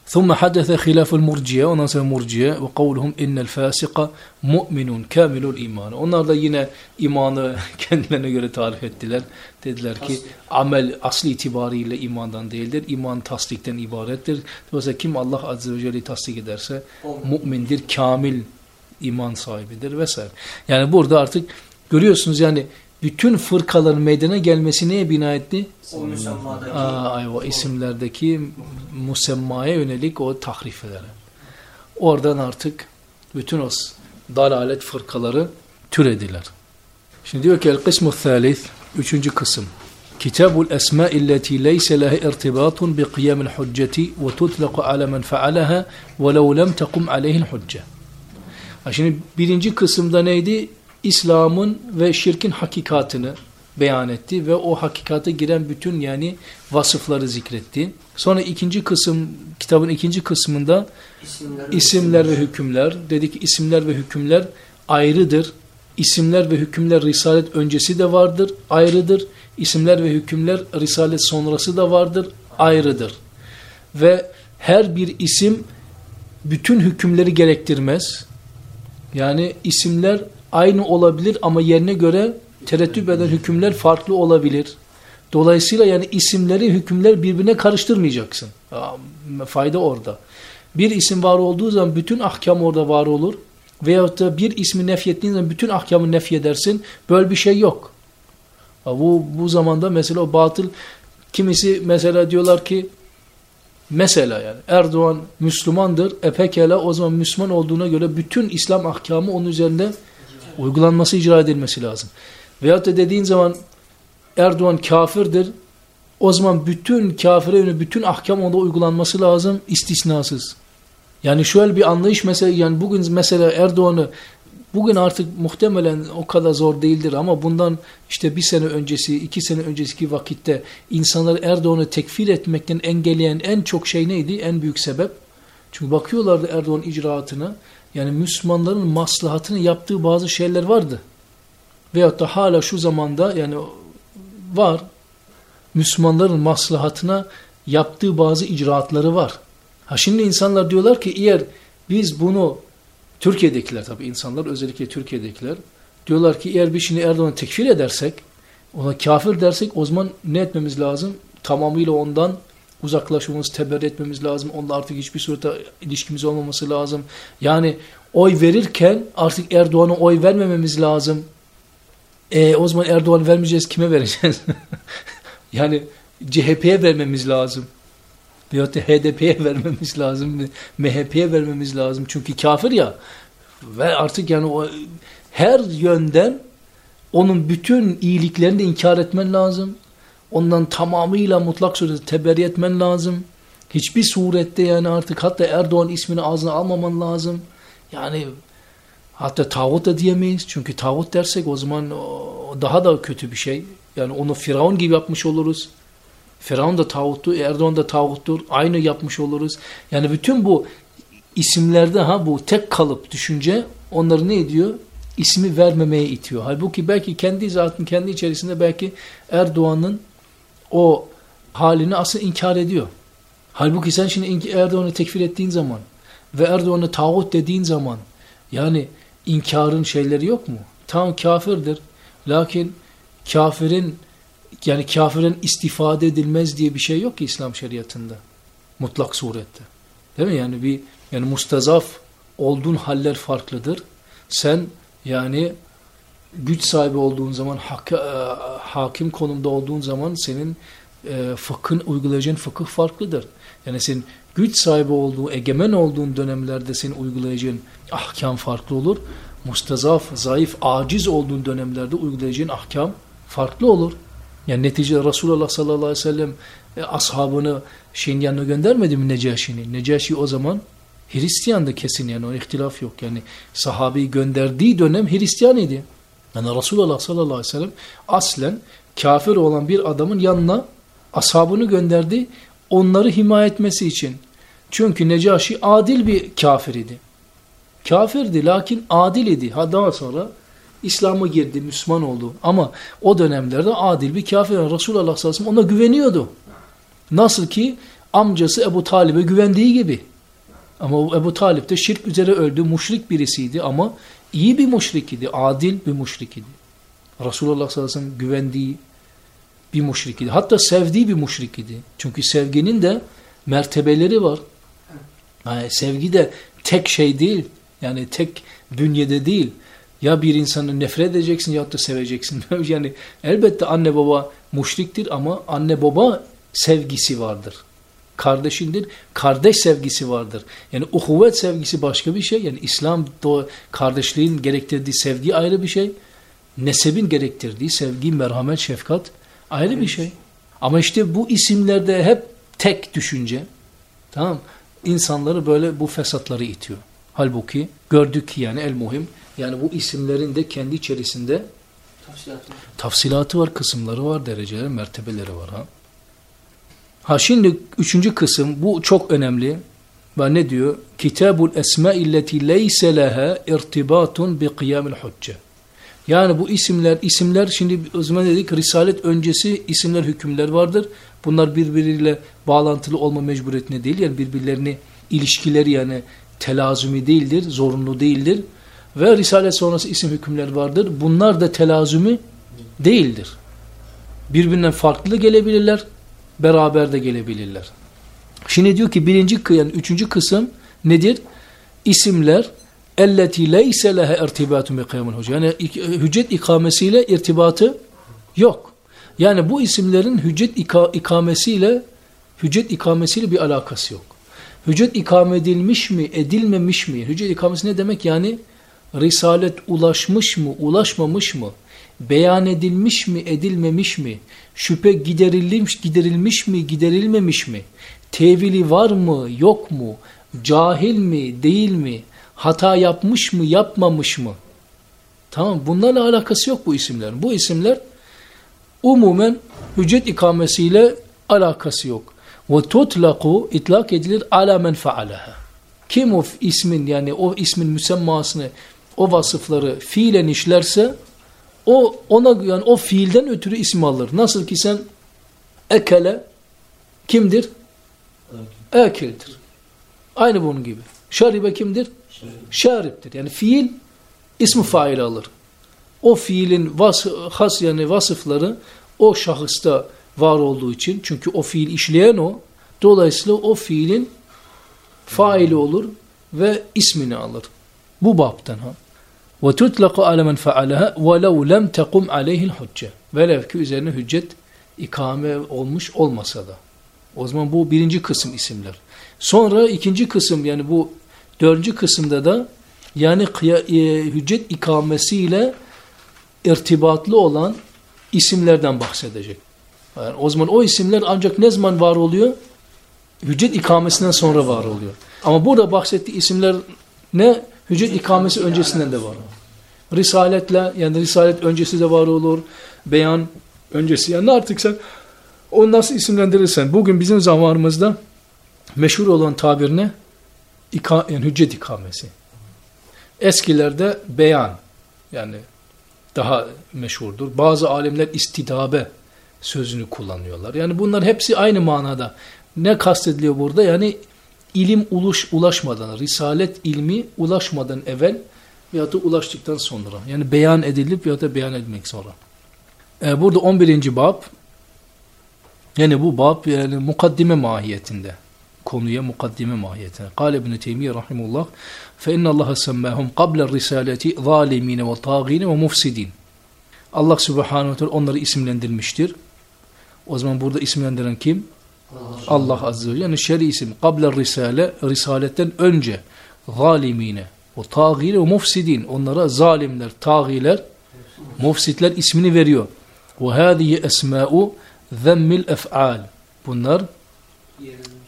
ثم حدث خلاف المرجئه ondan sonra murciye ve kavluhum innel fasika mu'minun kamilul iman. Onlar da yine imanı kendilerine göre tarif ettiler. Dediler ki amel asli itibariyle imandan değildir. İman tasdikten ibarettir. Dolayısıyla kim Allah azze ve celle'yi tasdik ederse mümindir, kamil iman sahibidir vesaire. Yani burada artık görüyorsunuz yani bütün fırkaların meydana gelmesi neye bina etti? O müsemmadaki. Aa, o isimlerdeki musemmaya yönelik o tahrifelere. Oradan artık bütün o dalalet fırkaları türediler. Şimdi diyor ki el-kısmu thalith, üçüncü kısım. Kitabul esma illeti leyse leha irtibatun bi qiyamil hücceti ve tutlaqu ala men faalaha ve lev lem tekum aleyhil hücce. Şimdi birinci kısımda neydi? İslam'ın ve şirkin hakikatını beyan etti ve o hakikate giren bütün yani vasıfları zikretti. Sonra ikinci kısım, kitabın ikinci kısmında İsimler, isimler ve hükümler. Dedi ki isimler ve hükümler ayrıdır. İsimler ve hükümler Risalet öncesi de vardır, ayrıdır. İsimler ve hükümler Risalet sonrası da vardır, ayrıdır. Ve her bir isim bütün hükümleri gerektirmez. Yani isimler aynı olabilir ama yerine göre tereddüt eden hükümler farklı olabilir. Dolayısıyla yani isimleri, hükümler birbirine karıştırmayacaksın. Fayda orada. Bir isim var olduğu zaman bütün ahkam orada var olur. Veyahut da bir ismi nefyettiğin zaman bütün ahkamı nefyedersin. Böyle bir şey yok. Bu, bu zamanda mesela o batıl kimisi mesela diyorlar ki mesela yani Erdoğan Müslümandır. E o zaman Müslüman olduğuna göre bütün İslam ahkamı onun üzerinde uygulanması icra edilmesi lazım. Veyahut da dediğin zaman Erdoğan kafirdir. O zaman bütün kafire yönelik bütün ahkam onda uygulanması lazım istisnasız. Yani şöyle bir anlayış mesela yani bugün mesela Erdoğan'ı bugün artık muhtemelen o kadar zor değildir ama bundan işte bir sene öncesi, iki sene önceki vakitte insanları Erdoğan'ı tekfir etmekten engelleyen en çok şey neydi? En büyük sebep. Çünkü bakıyorlardı Erdoğan icraatına yani Müslümanların maslahatını yaptığı bazı şeyler vardı. Veyahut da hala şu zamanda yani var. Müslümanların maslahatına yaptığı bazı icraatları var. Ha şimdi insanlar diyorlar ki eğer biz bunu Türkiye'dekiler tabii insanlar özellikle Türkiye'dekiler diyorlar ki eğer biz şimdi Erdoğan'ı tekfir edersek ona kafir dersek o zaman ne etmemiz lazım? Tamamıyla ondan uzaklaşmamız, teberri etmemiz lazım. Onunla artık hiçbir surette ilişkimiz olmaması lazım. Yani oy verirken artık Erdoğan'a oy vermememiz lazım. E, o zaman Erdoğan vermeyeceğiz kime vereceğiz? yani CHP'ye vermemiz lazım. Veyahut da HDP'ye vermemiz lazım. MHP'ye vermemiz lazım. Çünkü kafir ya. Ve artık yani o her yönden onun bütün iyiliklerini de inkar etmen lazım. Ondan tamamıyla mutlak surette teberri etmen lazım. Hiçbir surette yani artık hatta Erdoğan ismini ağzına almaman lazım. Yani hatta tağut da diyemeyiz. Çünkü tağut dersek o zaman daha da kötü bir şey. Yani onu Firavun gibi yapmış oluruz. Firavun da tağuttu, Erdoğan da tağuttur. Aynı yapmış oluruz. Yani bütün bu isimlerde ha bu tek kalıp düşünce onları ne ediyor? İsmi vermemeye itiyor. Halbuki belki kendi zatın kendi içerisinde belki Erdoğan'ın o halini aslında inkar ediyor. Halbuki sen şimdi Erdoğan'ı tekfir ettiğin zaman ve Erdoğan'ı tağut dediğin zaman yani inkarın şeyleri yok mu? Tamam kafirdir. Lakin kafirin yani kafirin istifade edilmez diye bir şey yok ki İslam şeriatında. Mutlak surette. Değil mi? Yani bir yani mustazaf olduğun haller farklıdır. Sen yani güç sahibi olduğun zaman hak, e, hakim konumda olduğun zaman senin e, fıkhın uygulayacağın fıkıh farklıdır. Yani senin güç sahibi olduğu, egemen olduğun dönemlerde senin uygulayacağın ahkam farklı olur. Mustazaf, zayıf, aciz olduğun dönemlerde uygulayacağın ahkam farklı olur. Yani neticede Resulullah sallallahu aleyhi ve sellem e, ashabını şeyin yanına göndermedi mi Necaşi'nin? Necaşi o zaman Hristiyandı kesin yani o ihtilaf yok. Yani sahabeyi gönderdiği dönem Hristiyan idi. Yani Resulullah sallallahu aleyhi ve sellem aslen kafir olan bir adamın yanına ashabını gönderdi onları himaye etmesi için. Çünkü Necaşi adil bir kafir idi. Kafirdi lakin adil idi. Ha daha sonra İslam'a girdi, Müslüman oldu. Ama o dönemlerde adil bir kafir. Resulullah sallallahu aleyhi ve sellem ona güveniyordu. Nasıl ki amcası Ebu Talib'e güvendiği gibi. Ama Ebu Talip de şirk üzere öldü. Muşrik birisiydi ama iyi bir muşrik idi. Adil bir muşrik idi. Resulullah sallallahu aleyhi ve sellem güvendiği bir muşrik idi. Hatta sevdiği bir muşrik idi. Çünkü sevginin de mertebeleri var. Yani sevgi de tek şey değil. Yani tek bünyede değil. Ya bir insanı nefret edeceksin ya da seveceksin. yani elbette anne baba muşriktir ama anne baba sevgisi vardır. Kardeşindir. Kardeş sevgisi vardır. Yani uhuvvet sevgisi başka bir şey. Yani İslam kardeşliğin gerektirdiği sevgi ayrı bir şey. Nesebin gerektirdiği sevgi, merhamet, şefkat ayrı bir şey. Ama işte bu isimlerde hep tek düşünce. Tamam insanları böyle bu fesatları itiyor. Halbuki gördük ki yani el muhim yani bu isimlerin de kendi içerisinde Tafsilatı. tafsilatı var, kısımları var, dereceleri, mertebeleri var. Ha, ha şimdi üçüncü kısım bu çok önemli. Ve ne diyor? Kitabul esma illeti leyse leha irtibatun bi kıyamil hucce. Yani bu isimler, isimler şimdi o zaman dedik risalet öncesi isimler, hükümler vardır. Bunlar birbiriyle bağlantılı olma mecburiyetine değil. Yani birbirlerini ilişkileri yani telazumi değildir, zorunlu değildir. Ve risalet sonrası isim hükümler vardır. Bunlar da telazumi değildir. Birbirinden farklı gelebilirler, beraber de gelebilirler. Şimdi diyor ki birinci yani üçüncü kısım nedir? İsimler elleti leyse lehe irtibatun bi kıyamul hüccet. Yani hüccet ikamesiyle irtibatı yok. Yani bu isimlerin hüccet ikamesiyle hüccet ikamesiyle bir alakası yok. Hüccet ikame edilmiş mi, edilmemiş mi? Hüccet ikamesi ne demek? Yani risalet ulaşmış mı, ulaşmamış mı? Beyan edilmiş mi, edilmemiş mi? Şüphe giderilmiş, giderilmiş mi, giderilmemiş mi? Tevili var mı, yok mu? Cahil mi, değil mi? Hata yapmış mı, yapmamış mı? Tamam, bunlarla alakası yok bu isimlerin. Bu isimler umumen hüccet ikamesiyle alakası yok. Ve tutlaku itlak edilir ala men faalaha. Kim o ismin yani o ismin müsemmasını, o vasıfları fiilen işlerse o ona yani o fiilden ötürü isim alır. Nasıl ki sen ekele kimdir? Ekildir. Aynı bunun gibi. Şaribe kimdir? Şariptir. Yani fiil ismi fail alır. O fiilin vas has yani vasıfları o şahısta var olduğu için çünkü o fiil işleyen o dolayısıyla o fiilin faili olur ve ismini alır. Bu baptan ha. Ve tutlaku ala men faalaha ve lev lem tekum aleyhil hücce. Velev ki üzerine hüccet ikame olmuş olmasa da. O zaman bu birinci kısım isimler. Sonra ikinci kısım yani bu dördüncü kısımda da yani e, hüccet ikamesiyle irtibatlı olan isimlerden bahsedecek. Yani o zaman o isimler ancak ne zaman var oluyor? Hüccet ikamesinden sonra var oluyor. Ama burada bahsettiği isimler ne? Hüccet ikamesi öncesinden de var. Risaletle yani risalet öncesi de var olur. Beyan öncesi yani artık sen onu nasıl isimlendirirsen. Bugün bizim zamanımızda meşhur olan tabir ne? İka, yani hüccet ikamesi. Eskilerde beyan yani daha meşhurdur. Bazı alimler istidabe sözünü kullanıyorlar. Yani bunlar hepsi aynı manada. Ne kastediliyor burada? Yani ilim uluş, ulaşmadan, risalet ilmi ulaşmadan evvel veyahut da ulaştıktan sonra. Yani beyan edilip veyahut da beyan edilmek sonra. Ee, burada 11. bab yani bu bab yani mukaddime mahiyetinde. Konuya mukaddime mahiyetinde. Kale İbn-i Teymiye rahimullah فَاِنَّ اللّٰهَ سَمَّاهُمْ قَبْلَ الرِّسَالَةِ ظَالِم۪ينَ وَطَاغ۪ينَ وَمُفْسِد۪ينَ Allah subhanahu teala onları isimlendirmiştir. O zaman burada isimlendiren kim? Allah, Allah azze ve celle. Yani şer'i isim. Kabler risale, risaletten önce zalimine, o tağile ve mufsidin. Onlara zalimler, tağiler, mufsitler ismini veriyor. Ve hâzihi esmâ'u zemmil ef'al. Bunlar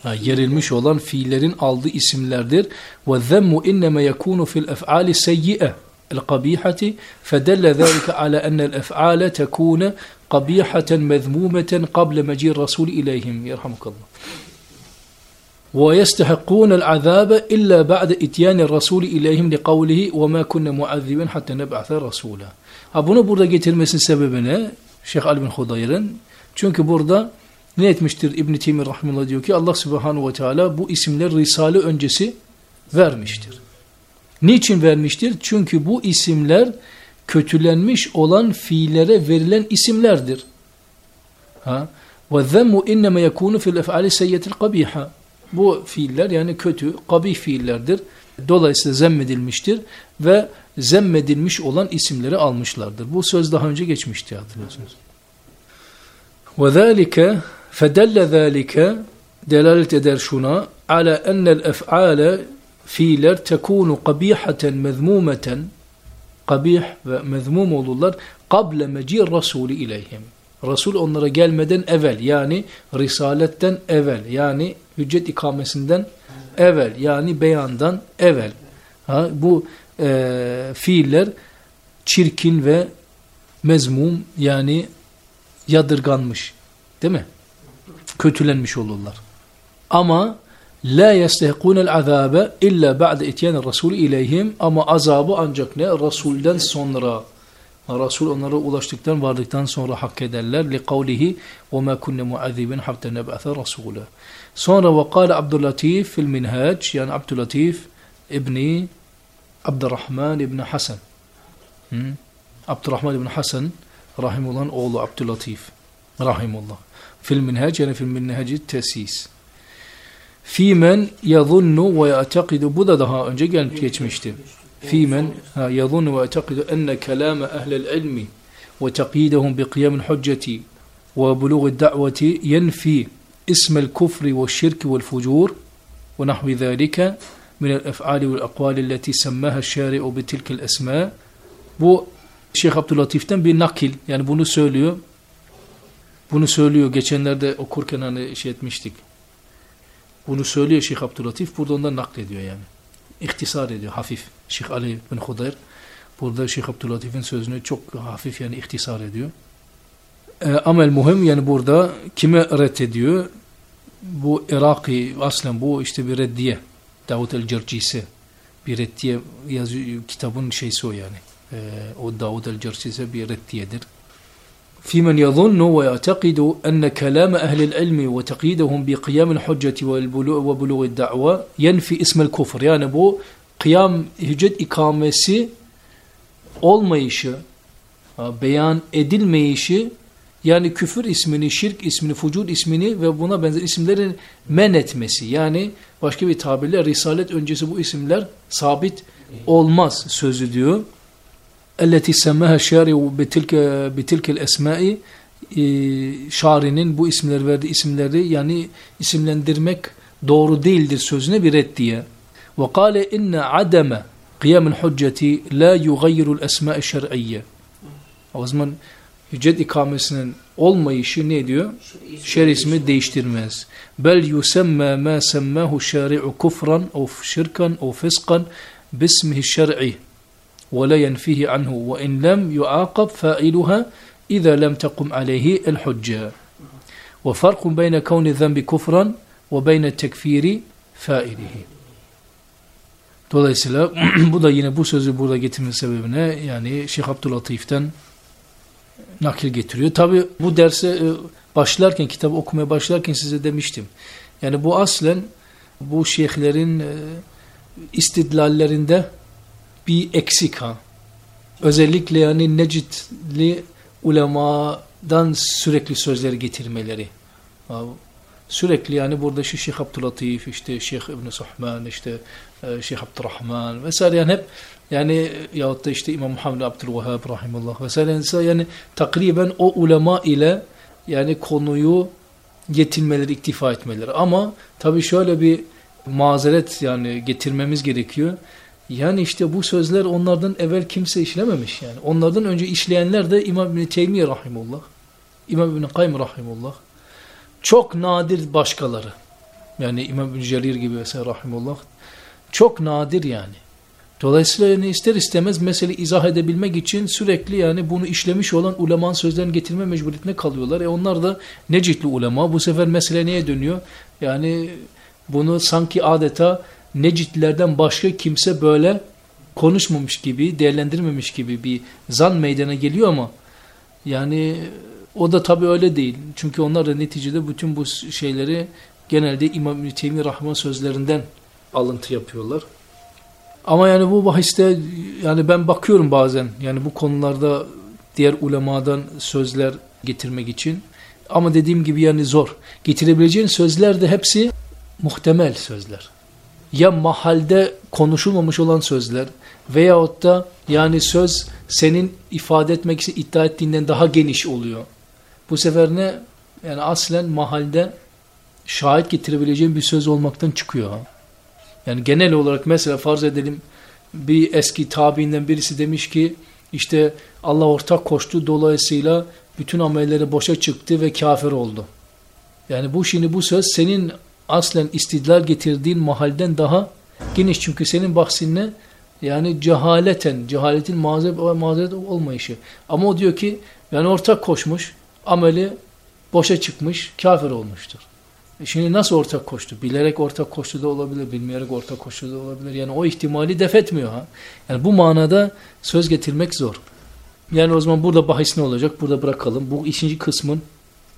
ha, yerilmiş olan fiillerin aldığı isimlerdir. Ve zemmu inneme yekûnu fil ef'ali seyyi'e. القبيحة فدل ذلك على أن الأفعال تكون قبيحة مذمومة قبل مجيء الرسول إليهم يرحمك الله ويستحقون العذاب إلا بعد إتيان الرسول إليهم لقوله وما كنا معذبين حتى نبعث رسولا Ha bunu burada getirmesinin sebebi ne? Şeyh Ali bin Hudayr'ın. Çünkü burada ne etmiştir İbn-i Teymiyye Rahimullah diyor ki Allah Subhanahu ve Teala bu isimler Risale öncesi vermiştir. Niçin vermiştir? Çünkü bu isimler kötülenmiş olan fiillere verilen isimlerdir. Ha? Ve zemmu inneme yekunu fil ef'ali seyyetil kabiha. Bu fiiller yani kötü, kabih fiillerdir. Dolayısıyla zemmedilmiştir ve zemmedilmiş olan isimleri almışlardır. Bu söz daha önce geçmişti hatırlıyorsunuz. Zâlike fedelle zâlike delalet eder şuna ala ennel ef'ale fiiller tekunu kabihaten mezmumeten kabih ve mezmum olurlar kable mecir Resulü ileyhim. Resul onlara gelmeden evvel yani risaletten evvel yani hüccet ikamesinden evvel yani beyandan evvel. Ha, bu e, fiiller çirkin ve mezmum yani yadırganmış. Değil mi? Kötülenmiş olurlar. Ama la yestehkunel azabe illa ba'de ityan Resul ileyhim ama azabı ancak ne? Resulden sonra Resul onlara ulaştıktan vardıktan sonra hak ederler. Li kavlihi ve ma kunne muazzibin hatta neb'athe rasula. Sonra ve kâle Abdülatif fil minhac yani Abdülatif İbni Abdurrahman İbni Hasan. Hmm. Abdurrahman İbni Hasan rahimullah'ın oğlu Abdülatif rahimullah. Fil minhac yani fil minhaci tesis. Fimen yazunnu ve ya'takidu bu da daha önce gelip geçmişti. Ya'takidu enne kelame ehlel ilmi ve taqyidahum bi qiyamil hücceti ve bulughi da'veti yenfi اسم الكفر والشرك والفجور ونحو ذلك من الأفعال والأقوال التي سماها الشارع بتلك الأسماء bu Şeyh Abdülatif'ten bir nakil yani bunu söylüyor bunu söylüyor geçenlerde okurken hani şey etmiştik bunu söylüyor Şeyh Abdülatif burada ondan naklediyor yani ihtisar ediyor hafif Şeyh Ali bin Hudayr burada Şeyh Abdülatif'in sözünü çok hafif yani ihtisar ediyor e, amel muhim yani burada kime reddediyor? Bu Iraki aslen bu işte bir reddiye. Davut el-Cercisi bir reddiye yazıyor, kitabın şeysi o yani. E, o Davut el-Cercisi bir reddiyedir. في من يظن ويعتقد أن كلام أهل العلم وتقييدهم بقيام الحجة وبلوغ الدعوة ينفي اسم الكفر yani bu kıyam hüccet ikamesi olmayışı beyan edilmeyişi yani küfür ismini, şirk ismini, fucur ismini ve buna benzer isimlerin men etmesi. Yani başka bir tabirle risalet öncesi bu isimler sabit olmaz sözü diyor. اَلَّتِ سَمَّهَا الشَّارِعُ بِتِلْكَ الْاَسْمَاءِ Şarinin bu isimler verdiği isimleri yani isimlendirmek doğru değildir sözüne bir reddiye. وَقَالَ اِنَّ عَدَمَ قِيَامِ الْحُجَّةِ لَا يُغَيِّرُ الْاَسْمَاءِ الشَّرْعِيَّ O zaman hüccet ikamesinin olmayışı ne diyor? Şer ismi değiştirmez. Bel yusemme ma semmahu şari'u kufran o şirkan o fiskan bismihi şer'i ve la yenfihi anhu ve in lem yuaqab failuha إذا لم تقم عليه الحجة وفرق بين كون الذنب كفرا وبين التكفير فائله Dolayısıyla bu da yine bu sözü burada getirme sebebine yani Şeyh Abdülatif'ten nakil getiriyor. Tabi bu derse e, başlarken, kitabı okumaya başlarken size demiştim. Yani bu aslen bu şeyhlerin e, istidlallerinde bir eksik ha. Özellikle yani Necitli ulemadan sürekli sözleri getirmeleri. Sürekli yani burada şu Şeyh Abdülatif, işte Şeyh İbn Suhman, işte e, Şeyh Abdurrahman vesaire yani hep yani yahut da işte İmam Muhammed Abdülvehhab rahimullah vesaire yani takriben o ulema ile yani konuyu getirmeleri, iktifa etmeleri. Ama tabii şöyle bir mazeret yani getirmemiz gerekiyor. Yani işte bu sözler onlardan evvel kimse işlememiş yani. Onlardan önce işleyenler de İmam İbni Teymiye rahimullah, İmam İbni Kaym rahimullah. Çok nadir başkaları. Yani İmam İbni Cerir gibi vesaire rahimullah. Çok nadir yani. Dolayısıyla yani ister istemez mesele izah edebilmek için sürekli yani bunu işlemiş olan ulemanın sözlerini getirme mecburiyetine kalıyorlar. E onlar da necitli ulema. Bu sefer mesele neye dönüyor? Yani bunu sanki adeta necitlerden başka kimse böyle konuşmamış gibi, değerlendirmemiş gibi bir zan meydana geliyor ama yani o da tabii öyle değil. Çünkü onlar da neticede bütün bu şeyleri genelde İmam Teymi Rahman sözlerinden alıntı yapıyorlar. Ama yani bu bahiste yani ben bakıyorum bazen yani bu konularda diğer ulemadan sözler getirmek için. Ama dediğim gibi yani zor. Getirebileceğin sözler de hepsi muhtemel sözler. Ya mahalde konuşulmamış olan sözler veyahut da yani söz senin ifade etmek için iddia ettiğinden daha geniş oluyor. Bu sefer ne? Yani aslen mahalde şahit getirebileceğin bir söz olmaktan çıkıyor. Yani genel olarak mesela farz edelim bir eski tabiinden birisi demiş ki işte Allah ortak koştu dolayısıyla bütün amelleri boşa çıktı ve kafir oldu. Yani bu şimdi bu söz senin aslen istidlal getirdiğin mahalden daha geniş çünkü senin bahsinle yani cehaleten, cehaletin mazeret, mazeret olmayışı. Ama o diyor ki yani ortak koşmuş, ameli boşa çıkmış, kafir olmuştur. E şimdi nasıl ortak koştu? Bilerek ortak koştu da olabilir, bilmeyerek ortak koştu da olabilir. Yani o ihtimali def etmiyor ha. Yani bu manada söz getirmek zor. Yani o zaman burada bahis ne olacak? Burada bırakalım. Bu ikinci kısmın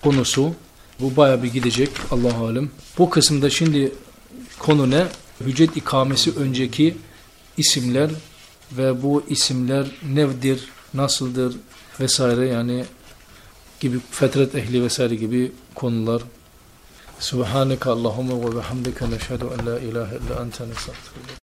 konusu. Bu baya bir gidecek Allah alem. Bu kısımda şimdi konu ne? Hüccet ikamesi önceki isimler ve bu isimler nedir, nasıldır vesaire yani gibi fetret ehli vesaire gibi konular. Subhaneke Allahümme ve bihamdike neşhedü en la ilahe illa ente nestağfiruke.